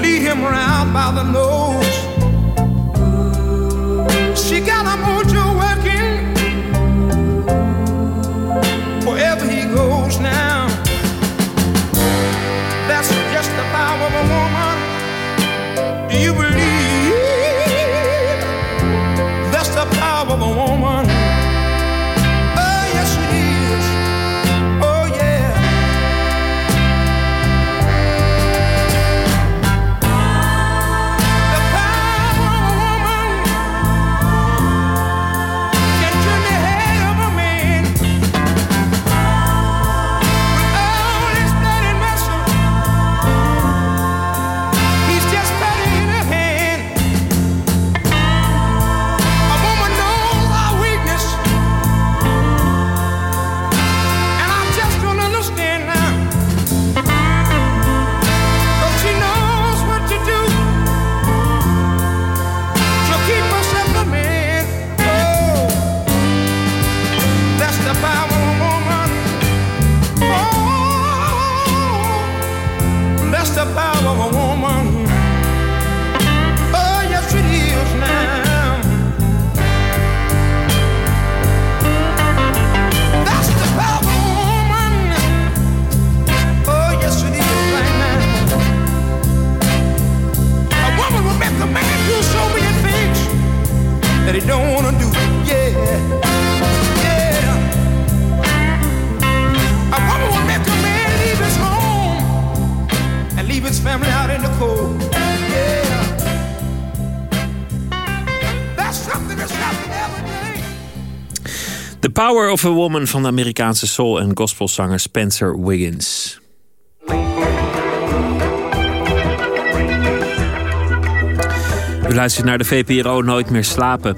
lead him around by the nose. Power of a Woman van de Amerikaanse soul- en gospelzanger Spencer Wiggins. U luistert naar de VPRO Nooit meer slapen.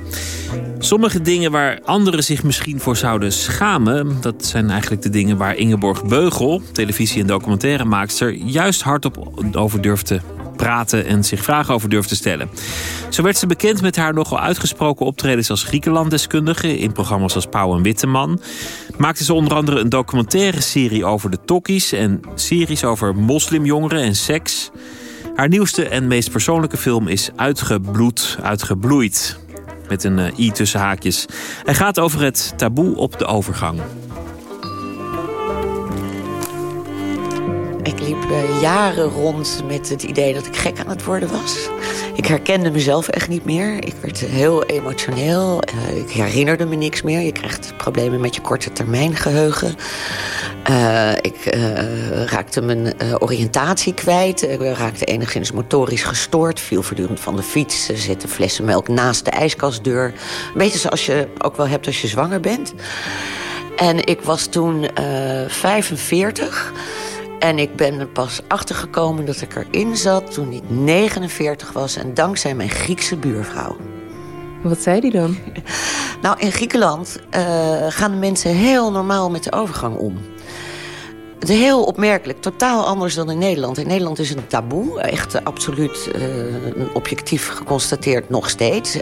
Sommige dingen waar anderen zich misschien voor zouden schamen... dat zijn eigenlijk de dingen waar Ingeborg Beugel, televisie- en documentairemaakster... juist hardop over durft te praten en zich vragen over durft te stellen. Zo werd ze bekend met haar nogal uitgesproken optredens als Griekenlanddeskundige... in programma's als Pauw en Witteman. Maakte ze onder andere een documentaire serie over de tokkies... en series over moslimjongeren en seks... Haar nieuwste en meest persoonlijke film is Uitgebloed, Uitgebloeid. Met een eh, i tussen haakjes. Hij gaat over het taboe op de overgang. Ik liep eh, jaren rond met het idee dat ik gek aan het worden was. Ik herkende mezelf echt niet meer. Ik werd heel emotioneel. Eh, ik herinnerde me niks meer. Je krijgt problemen met je korte termijn geheugen. Eh, ik raakte mijn oriëntatie kwijt. Ik raakte enigszins motorisch gestoord. Viel voortdurend van de fiets. Zette flessen melk naast de ijskastdeur. Een beetje zoals je ook wel hebt als je zwanger bent. En ik was toen eh 45. En ik ben er pas achtergekomen dat ik erin zat toen ik 49 was. En dankzij mijn Griekse buurvrouw. Wat zei die dan? Nou, in Griekenland eh, gaan de mensen heel normaal met de overgang om. Het is heel opmerkelijk, totaal anders dan in Nederland. In Nederland is het een taboe, echt absoluut eh, objectief geconstateerd nog steeds.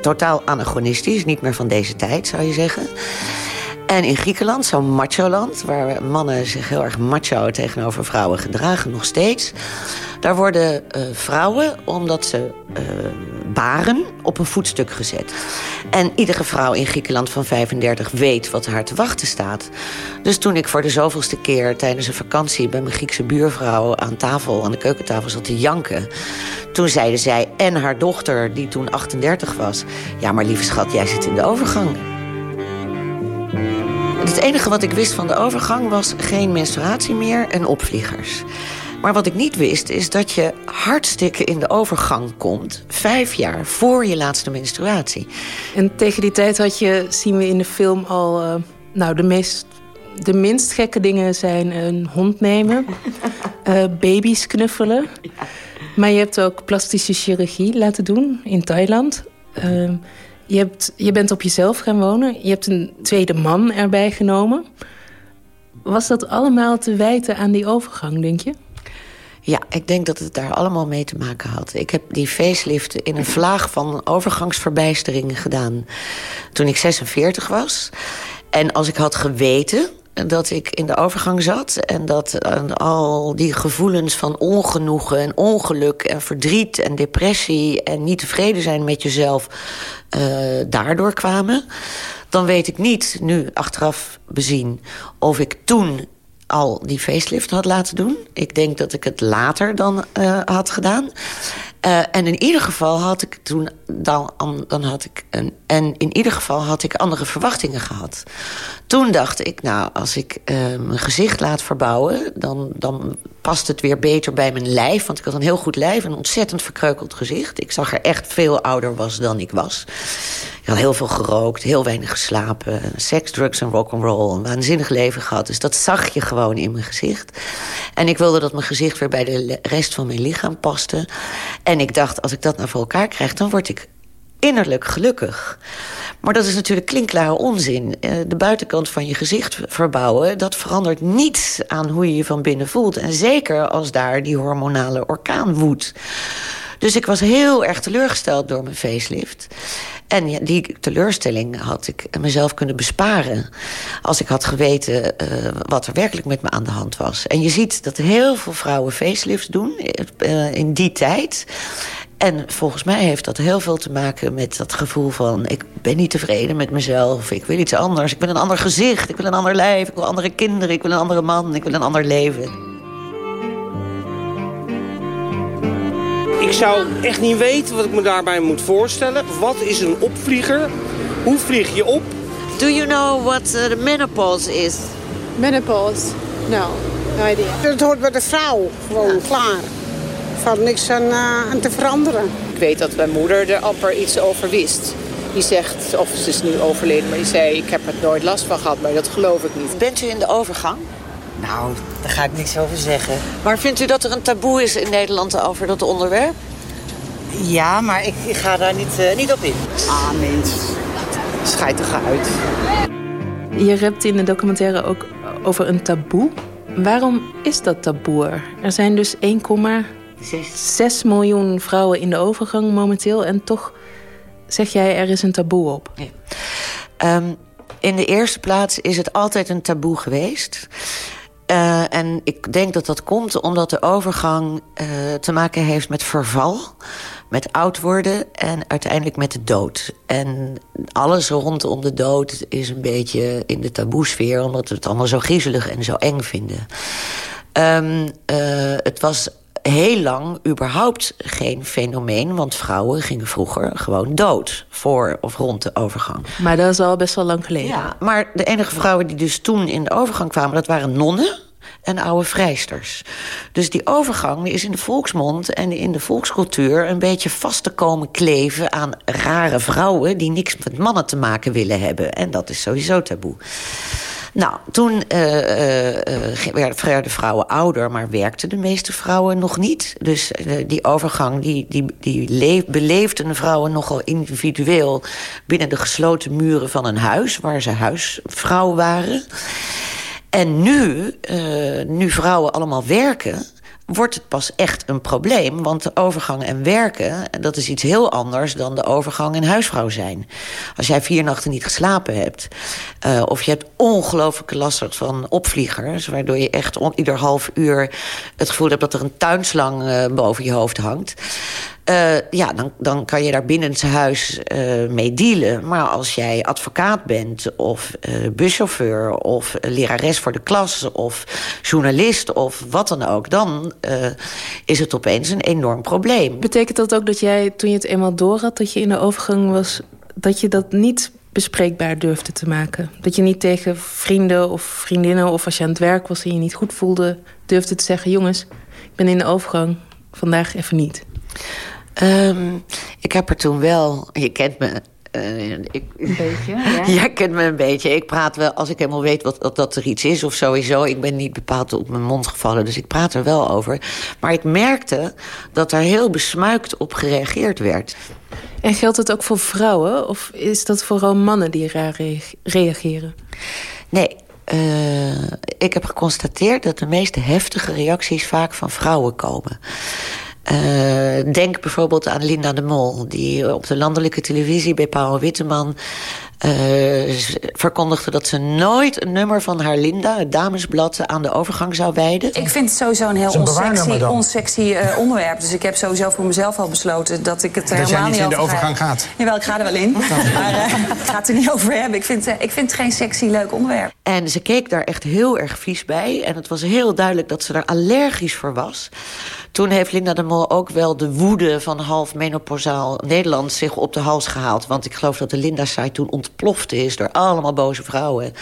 Totaal anachronistisch, niet meer van deze tijd zou je zeggen. En in Griekenland, zo'n macho-land... waar mannen zich heel erg macho tegenover vrouwen gedragen, nog steeds... daar worden eh, vrouwen, omdat ze eh, baren, op een voetstuk gezet. En iedere vrouw in Griekenland van 35 weet wat haar te wachten staat. Dus toen ik voor de zoveelste keer tijdens een vakantie... bij mijn Griekse buurvrouw aan tafel, aan de keukentafel zat te janken... toen zeiden zij en haar dochter, die toen 38 was... ja, maar lieve schat, jij zit in de overgang. Het enige wat ik wist van de overgang was geen menstruatie meer en opvliegers. Maar wat ik niet wist is dat je hartstikke in de overgang komt... vijf jaar voor je laatste menstruatie. En tegen die tijd had je, zien we in de film al... eh, nou, de, meest, de minst gekke dingen zijn een hond nemen... eh, baby's knuffelen. Maar je hebt ook plastische chirurgie laten doen in Thailand... Eh, je, hebt, je bent op jezelf gaan wonen. Je hebt een tweede man erbij genomen. Was dat allemaal te wijten aan die overgang, denk je? Ja, ik denk dat het daar allemaal mee te maken had. Ik heb die facelift in een vlaag van overgangsverbijstering gedaan... toen ik 46 was. En als ik had geweten dat ik in de overgang zat... en dat eh, al die gevoelens van ongenoegen en ongeluk en verdriet en depressie... en niet tevreden zijn met jezelf uh, daardoor kwamen... dan weet ik niet, nu achteraf bezien, of ik toen al die facelift had laten doen. Ik denk dat ik het later dan uh, had gedaan. Uh, en in ieder geval had ik toen dan, dan had ik een, en in ieder geval had ik andere verwachtingen gehad. Toen dacht ik, nou, als ik uh, mijn gezicht laat verbouwen, dan, dan past het weer beter bij mijn lijf. Want ik had een heel goed lijf, een ontzettend verkreukeld gezicht. Ik zag er echt veel ouder was dan ik was. Ik had heel veel gerookt, heel weinig geslapen. Seks, drugs en rock'n'roll. Een waanzinnig leven gehad. Dus dat zag je gewoon in mijn gezicht. En ik wilde dat mijn gezicht weer bij de rest van mijn lichaam paste. En ik dacht, als ik dat nou voor elkaar krijg... dan word ik innerlijk gelukkig. Maar dat is natuurlijk klinkklare onzin. De buitenkant van je gezicht verbouwen... dat verandert niets aan hoe je je van binnen voelt. En zeker als daar die hormonale orkaan woedt. Dus ik was heel erg teleurgesteld door mijn facelift. En die teleurstelling had ik mezelf kunnen besparen... als ik had geweten uh, wat er werkelijk met me aan de hand was. En je ziet dat heel veel vrouwen facelifts doen uh, in die tijd... En volgens mij heeft dat heel veel te maken met dat gevoel van... ik ben niet tevreden met mezelf, ik wil iets anders. Ik wil een ander gezicht, ik wil een ander lijf, ik wil andere kinderen... ik wil een andere man, ik wil een ander leven. Ik zou echt niet weten wat ik me daarbij moet voorstellen. Wat is een opvlieger? Hoe vlieg je op? Do you know what uh, the menopause is? Menopause? No, no idea. Het hoort bij de vrouw, gewoon ja. klaar. Valt niks aan, uh, aan te veranderen. Ik weet dat mijn moeder er amper iets over wist. Die zegt, of ze is nu overleden, maar die zei... ik heb er nooit last van gehad, maar dat geloof ik niet. Bent u in de overgang? Nou, daar ga ik niks over zeggen. Maar vindt u dat er een taboe is in Nederland over dat onderwerp? Ja, maar ik, ik ga daar niet, uh, niet op in. Ah, mens. Schijt er uit. Je hebt in de documentaire ook over een taboe. Waarom is dat taboe er? Er zijn dus 1,6 miljoen vrouwen in de overgang momenteel. En toch zeg jij er is een taboe op. Ja. Um, in de eerste plaats is het altijd een taboe geweest. Uh, en ik denk dat dat komt omdat de overgang uh, te maken heeft met verval, met oud worden en uiteindelijk met de dood. En alles rondom de dood is een beetje in de taboesfeer, omdat we het allemaal zo griezelig en zo eng vinden. Um, uh, het was heel lang überhaupt geen fenomeen... want vrouwen gingen vroeger gewoon dood voor of rond de overgang. Maar dat is al best wel lang geleden. Ja, maar de enige vrouwen die dus toen in de overgang kwamen... dat waren nonnen en oude vrijsters. Dus die overgang is in de volksmond en in de volkscultuur... een beetje vast te komen kleven aan rare vrouwen... die niks met mannen te maken willen hebben. En dat is sowieso taboe. Nou, toen uh, uh, werden vrouwen ouder, maar werkten de meeste vrouwen nog niet. Dus die overgang, die, die, die leef, beleefden vrouwen nogal individueel... binnen de gesloten muren van een huis, waar ze huisvrouw waren. En nu, nu vrouwen allemaal werken wordt het pas echt een probleem. Want de overgang en werken, dat is iets heel anders... dan de overgang en huisvrouw zijn. Als jij vier nachten niet geslapen hebt... Uh, of je hebt ongelooflijke last van opvliegers... waardoor je echt ieder half uur het gevoel hebt... dat er een tuinslang uh, boven je hoofd hangt... Uh, ja, dan, dan kan je daar binnen zijn huis uh, mee dealen. Maar als jij advocaat bent, of uh, buschauffeur... of lerares voor de klas, of journalist, of wat dan ook... dan is het opeens een enorm probleem. Betekent dat ook dat jij, toen je het eenmaal door had... dat je in de overgang was, dat je dat niet bespreekbaar durfde te maken? Dat je niet tegen vrienden of vriendinnen... of als je aan het werk was en je niet goed voelde... durfde te zeggen, jongens, ik ben in de overgang, vandaag even niet... Um, ik heb er toen wel... Je kent me... Uh, ik, een beetje, ja. Jij kent me een beetje. Ik praat wel, als ik helemaal weet wat, dat, dat er iets is of sowieso. Ik ben niet bepaald op mijn mond gevallen, dus ik praat er wel over. Maar ik merkte dat er heel besmuikt op gereageerd werd. En geldt het ook voor vrouwen? Of is dat vooral mannen die raar reageren? Nee, uh, ik heb geconstateerd dat de meeste heftige reacties vaak van vrouwen komen. Uh, denk bijvoorbeeld aan Linda de Mol... die op de landelijke televisie bij Paul Witteman... Uh, verkondigde dat ze nooit een nummer van haar Linda, het damesblad, aan de overgang zou wijden. Ik vind het sowieso een heel onsexy, onsexy uh, onderwerp. Dus ik heb sowieso voor mezelf al besloten dat ik het er dat helemaal niet niet in de over overgang ga. gaat. Jawel, ik ga er wel in. maar uh, ik ga het er niet over hebben. Ik vind, ik vind het geen sexy, leuk onderwerp. En ze keek daar echt heel erg vies bij. En het was heel duidelijk dat ze er allergisch voor was. Toen heeft Linda de Mol ook wel de woede van half menopausaal Nederland zich op de hals gehaald. Want ik geloof dat de Linda-site toen ontplofte is door allemaal boze vrouwen.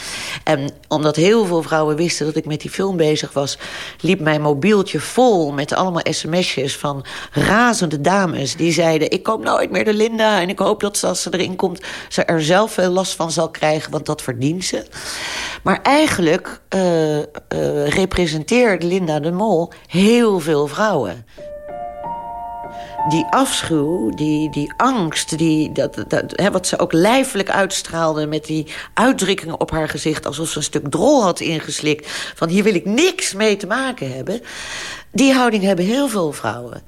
En omdat heel veel vrouwen wisten dat ik met die film bezig was... liep mijn mobieltje vol met allemaal sms'jes van razende dames... die zeiden, ik koop nooit meer de Linda... en ik hoop dat als ze erin komt ze er zelf veel last van zal krijgen... want dat verdient ze. Maar eigenlijk uh, uh, representeert Linda de Mol heel veel vrouwen. Die afschuw, die, die angst, die, dat, dat, hè, wat ze ook lijfelijk uitstraalde... met die uitdrukkingen op haar gezicht... alsof ze een stuk drol had ingeslikt... van hier wil ik niks mee te maken hebben... die houding hebben heel veel vrouwen.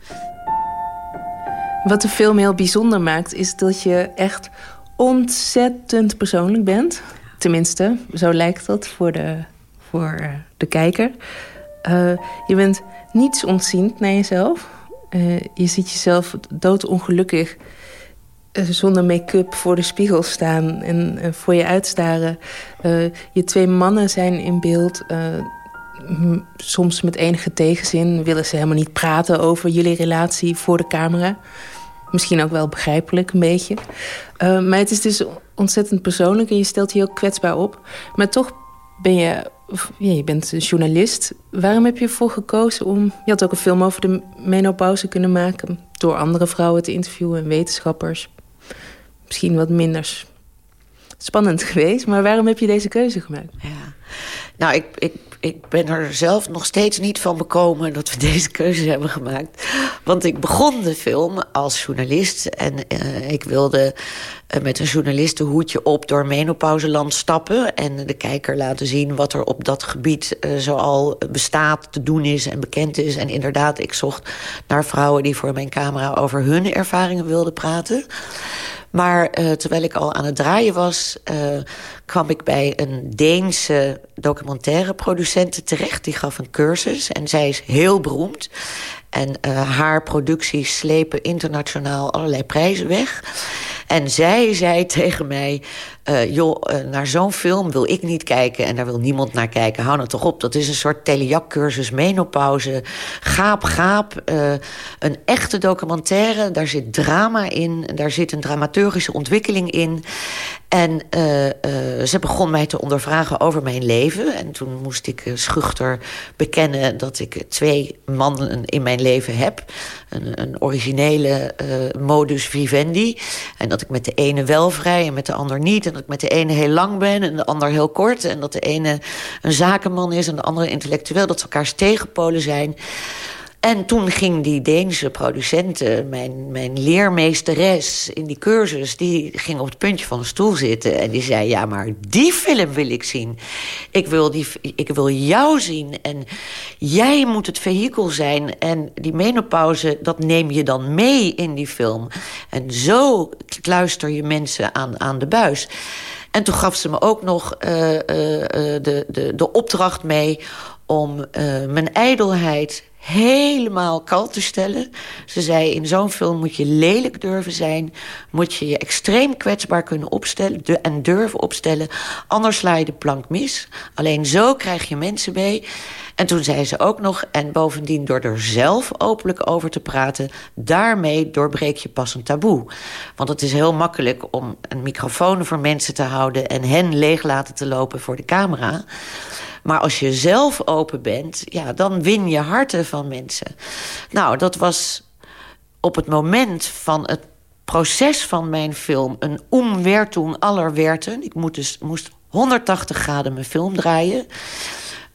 Wat de film heel bijzonder maakt... is dat je echt ontzettend persoonlijk bent. Tenminste, zo lijkt dat voor de, voor de kijker. Uh, je bent niets ontziend naar jezelf. Uh, je ziet jezelf doodongelukkig uh, zonder make-up voor de spiegel staan en voor je uitstaren. je twee mannen zijn in beeld. soms met enige tegenzin willen ze helemaal niet praten over jullie relatie voor de camera. Misschien ook wel begrijpelijk een beetje. maar het is dus ontzettend persoonlijk en je stelt je ook kwetsbaar op. Maar toch ben je ja, je bent journalist. Waarom heb je ervoor gekozen om... Je had ook een film over de menopauze kunnen maken... door andere vrouwen te interviewen en wetenschappers. Misschien wat minder spannend geweest. Maar waarom heb je deze keuze gemaakt? Ja. Nou, ik, ik, ik ben er zelf nog steeds niet van bekomen... dat we deze keuze hebben gemaakt. Want ik begon de film als journalist... en uh, ik wilde uh, met een journalistenhoedje op door menopauzeland stappen... en de kijker laten zien wat er op dat gebied uh, zoal bestaat, te doen is en bekend is. En inderdaad, ik zocht naar vrouwen die voor mijn camera... over hun ervaringen wilden praten... Maar uh, terwijl ik al aan het draaien was... Uh, kwam ik bij een Deense documentaireproducente terecht. Die gaf een cursus en zij is heel beroemd. En uh, haar producties slepen internationaal allerlei prijzen weg. En zij zei tegen mij... Uh, joh, uh, naar zo'n film wil ik niet kijken... en daar wil niemand naar kijken. Hou nou toch op, dat is een soort telejak-cursus, menopauze. Gaap, gaap. Uh, een echte documentaire, daar zit drama in. Daar zit een dramaturgische ontwikkeling in. En ze begon mij te ondervragen over mijn leven. En toen moest ik schuchter bekennen... dat ik twee mannen in mijn leven heb. Een, een originele modus vivendi. En dat ik met de ene wel vrij en met de ander niet... En dat ik met de ene heel lang ben en de ander heel kort. En dat de ene een zakenman is en de andere intellectueel. Dat ze elkaars tegenpolen zijn. En toen ging die Deense producenten, mijn, mijn leermeesteres in die cursus... die ging op het puntje van een stoel zitten en die zei... ja, maar die film wil ik zien. Ik wil, die, ik wil jou zien en jij moet het vehikel zijn. En die menopauze, dat neem je dan mee in die film. En zo kluister je mensen aan, aan de buis. En toen gaf ze me ook nog uh, uh, de, de, de opdracht mee... om mijn ijdelheid helemaal kalt te stellen. Ze zei, in zo'n film moet je lelijk durven zijn. Moet je je extreem kwetsbaar kunnen opstellen en durven opstellen. Anders sla je de plank mis. Alleen zo krijg je mensen mee. En toen zei ze ook nog, en bovendien door er zelf openlijk over te praten... daarmee doorbreek je pas een taboe. Want het is heel makkelijk om een microfoon voor mensen te houden... en hen leeg laten te lopen voor de camera... Maar als je zelf open bent, ja, dan win je harten van mensen. Nou, dat was op het moment van het proces van mijn film... een omwertung aller werten. Ik moest, dus, moest 180 graden mijn film draaien.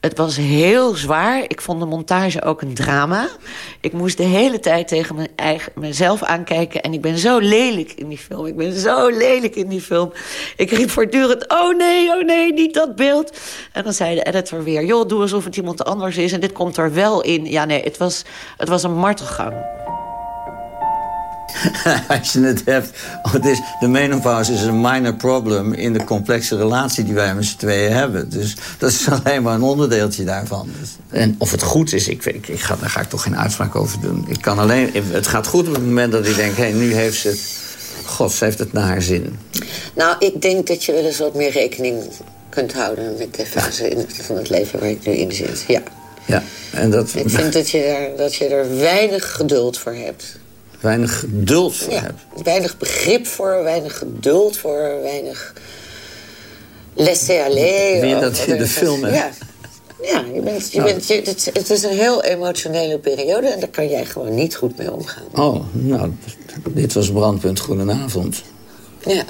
Het was heel zwaar. Ik vond de montage ook een drama. Ik moest de hele tijd tegen mijn eigen, mezelf aankijken. En ik ben zo lelijk in die film. Ik ben zo lelijk in die film. Ik riep voortdurend, oh nee, oh nee, niet dat beeld. En dan zei de editor weer, joh, doe alsof het iemand anders is. En dit komt er wel in. Ja, nee, het was, het was een martelgang. Als je het hebt... Oh, het is, de menopauze is een minor problem... in de complexe relatie die wij met z'n tweeën hebben. Dus dat is alleen maar een onderdeeltje daarvan. Dus, en of het goed is, ik, ik, ik ga, daar ga ik toch geen uitspraak over doen. Ik kan alleen, het gaat goed op het moment dat ik denk... hé, hey, nu heeft ze het... God, ze heeft het naar haar zin. Nou, ik denk dat je wel eens wat meer rekening kunt houden... met de fase in, van het leven waar ik nu in zit, ja. Ja, en dat... Ik vind dat je, er, dat je er weinig geduld voor hebt. Weinig geduld voor ja, hebt? Weinig begrip voor, weinig geduld voor, weinig laisser-aller. Weer dat je de film hebt. Ja, ja je bent, je bent, je, het, het, is een heel emotionele periode... en daar kan jij gewoon niet goed mee omgaan. Oh, nou, dit was Brandpunt Goedenavond. Ja.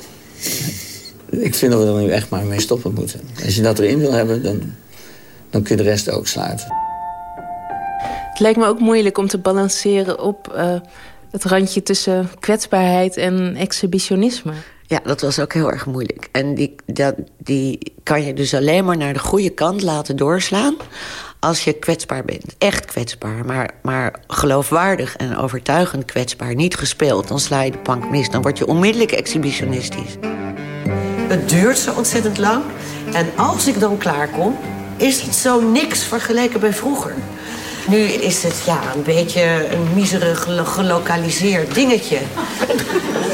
Ik vind dat we er nu echt maar mee stoppen moeten. Als je dat erin wil hebben, dan, dan kun je de rest ook sluiten. Het lijkt me ook moeilijk om te balanceren op uh, het randje tussen kwetsbaarheid en exhibitionisme. Ja, dat was ook heel erg moeilijk. En die, dat, die kan je dus alleen maar naar de goede kant laten doorslaan... als je kwetsbaar bent. Echt kwetsbaar, maar, maar geloofwaardig en overtuigend kwetsbaar. Niet gespeeld, dan sla je de plank mis. Dan word je onmiddellijk exhibitionistisch. Het duurt zo ontzettend lang. En als ik dan klaar kom, is het zo niks vergeleken bij vroeger. Nu is het ja, een beetje een miserig gelokaliseerd dingetje.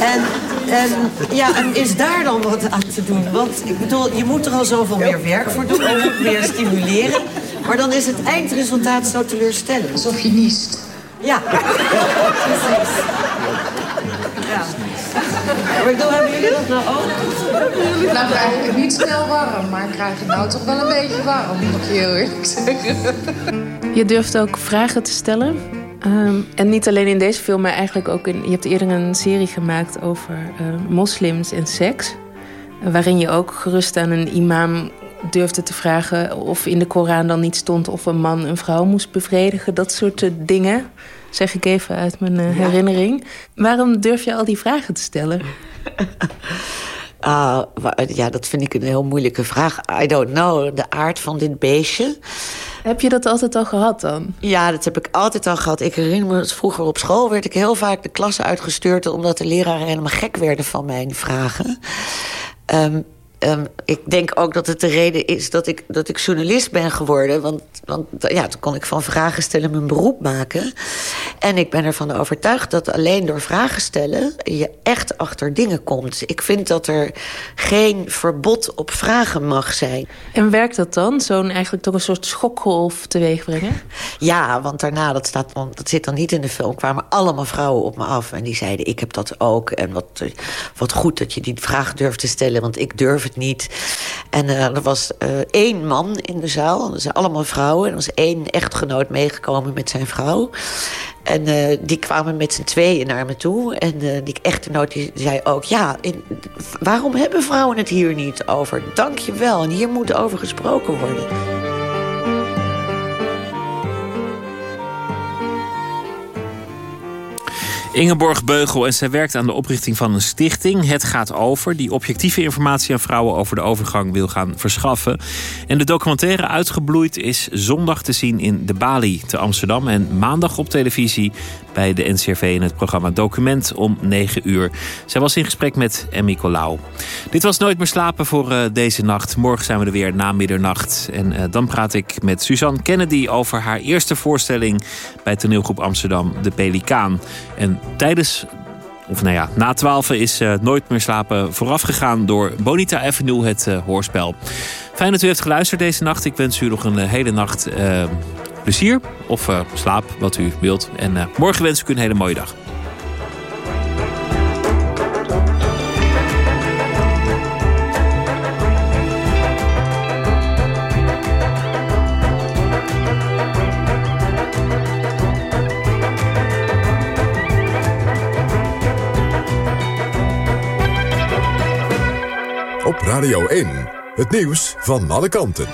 En, en, ja, en is daar dan wat aan te doen? Want ik bedoel, je moet er al zoveel meer werk voor doen. Je moet meer stimuleren. Maar dan is het eindresultaat zo teleurstellend. Alsof je niest. Ja, precies. Ja. Maar ik bedoel, hebben jullie dat nou ook? Nou, krijg ik niet snel warm, maar ik krijg het nou toch wel een beetje warm, moet ik je heel eerlijk zeggen. Je durft ook vragen te stellen. Um, en niet alleen in deze film, maar eigenlijk ook in... Je hebt eerder een serie gemaakt over uh, moslims en seks. Waarin je ook gerust aan een imam durfde te vragen... of in de Koran dan niet stond of een man een vrouw moest bevredigen. Dat soort dingen, zeg ik even uit mijn uh, herinnering. Waarom durf je al die vragen te stellen? Uh, ja, dat vind ik een heel moeilijke vraag. I don't know, de aard van dit beestje. Heb je dat altijd al gehad dan? Ja, dat heb ik altijd al gehad. Ik herinner me vroeger op school werd ik heel vaak de klas uitgestuurd... omdat de leraren helemaal gek werden van mijn vragen. Um, Um, ik denk ook dat het de reden is dat ik, dat ik journalist ben geworden. Want, want ja, toen kon ik van vragen stellen mijn beroep maken. En ik ben ervan overtuigd dat alleen door vragen stellen... je echt achter dingen komt. Ik vind dat er geen verbod op vragen mag zijn. En werkt dat dan? Zo'n eigenlijk toch een soort schokgolf teweeg brengen? Ja, want daarna, dat, staat, dat zit dan niet in de film... kwamen allemaal vrouwen op me af. En die zeiden, ik heb dat ook. En wat, wat goed dat je die vraag durft te stellen, want ik durf het niet. En uh, er was uh, één man in de zaal. Dat zijn allemaal vrouwen. Er was één echtgenoot meegekomen met zijn vrouw. En uh, die kwamen met z'n tweeën naar me toe. En die echtgenoot die zei ook... ja, waarom hebben vrouwen het hier niet over? Dank je wel. En hier moet over gesproken worden. Ingeborg Beugel en zij werkt aan de oprichting van een stichting. Het gaat over, die objectieve informatie aan vrouwen over de overgang wil gaan verschaffen. En de documentaire Uitgebloeid is zondag te zien in de Bali te Amsterdam. En maandag op televisie bij de NCRV in het programma Document om 9 uur. Zij was in gesprek met Emmy Colau. Dit was Nooit meer slapen voor uh, deze nacht. Morgen zijn we er weer na middernacht. En uh, dan praat ik met Suzanne Kennedy over haar eerste voorstelling bij toneelgroep Amsterdam, De Pelikaan. En tijdens of nou ja, na 12 is uh, Nooit meer slapen voorafgegaan door Bonita Avenue, het hoorspel. Fijn dat u heeft geluisterd deze nacht. Ik wens u nog een hele nacht plezier of slaap, wat u wilt. En morgen wens ik u een hele mooie dag. Op Radio 1, het nieuws van alle kanten.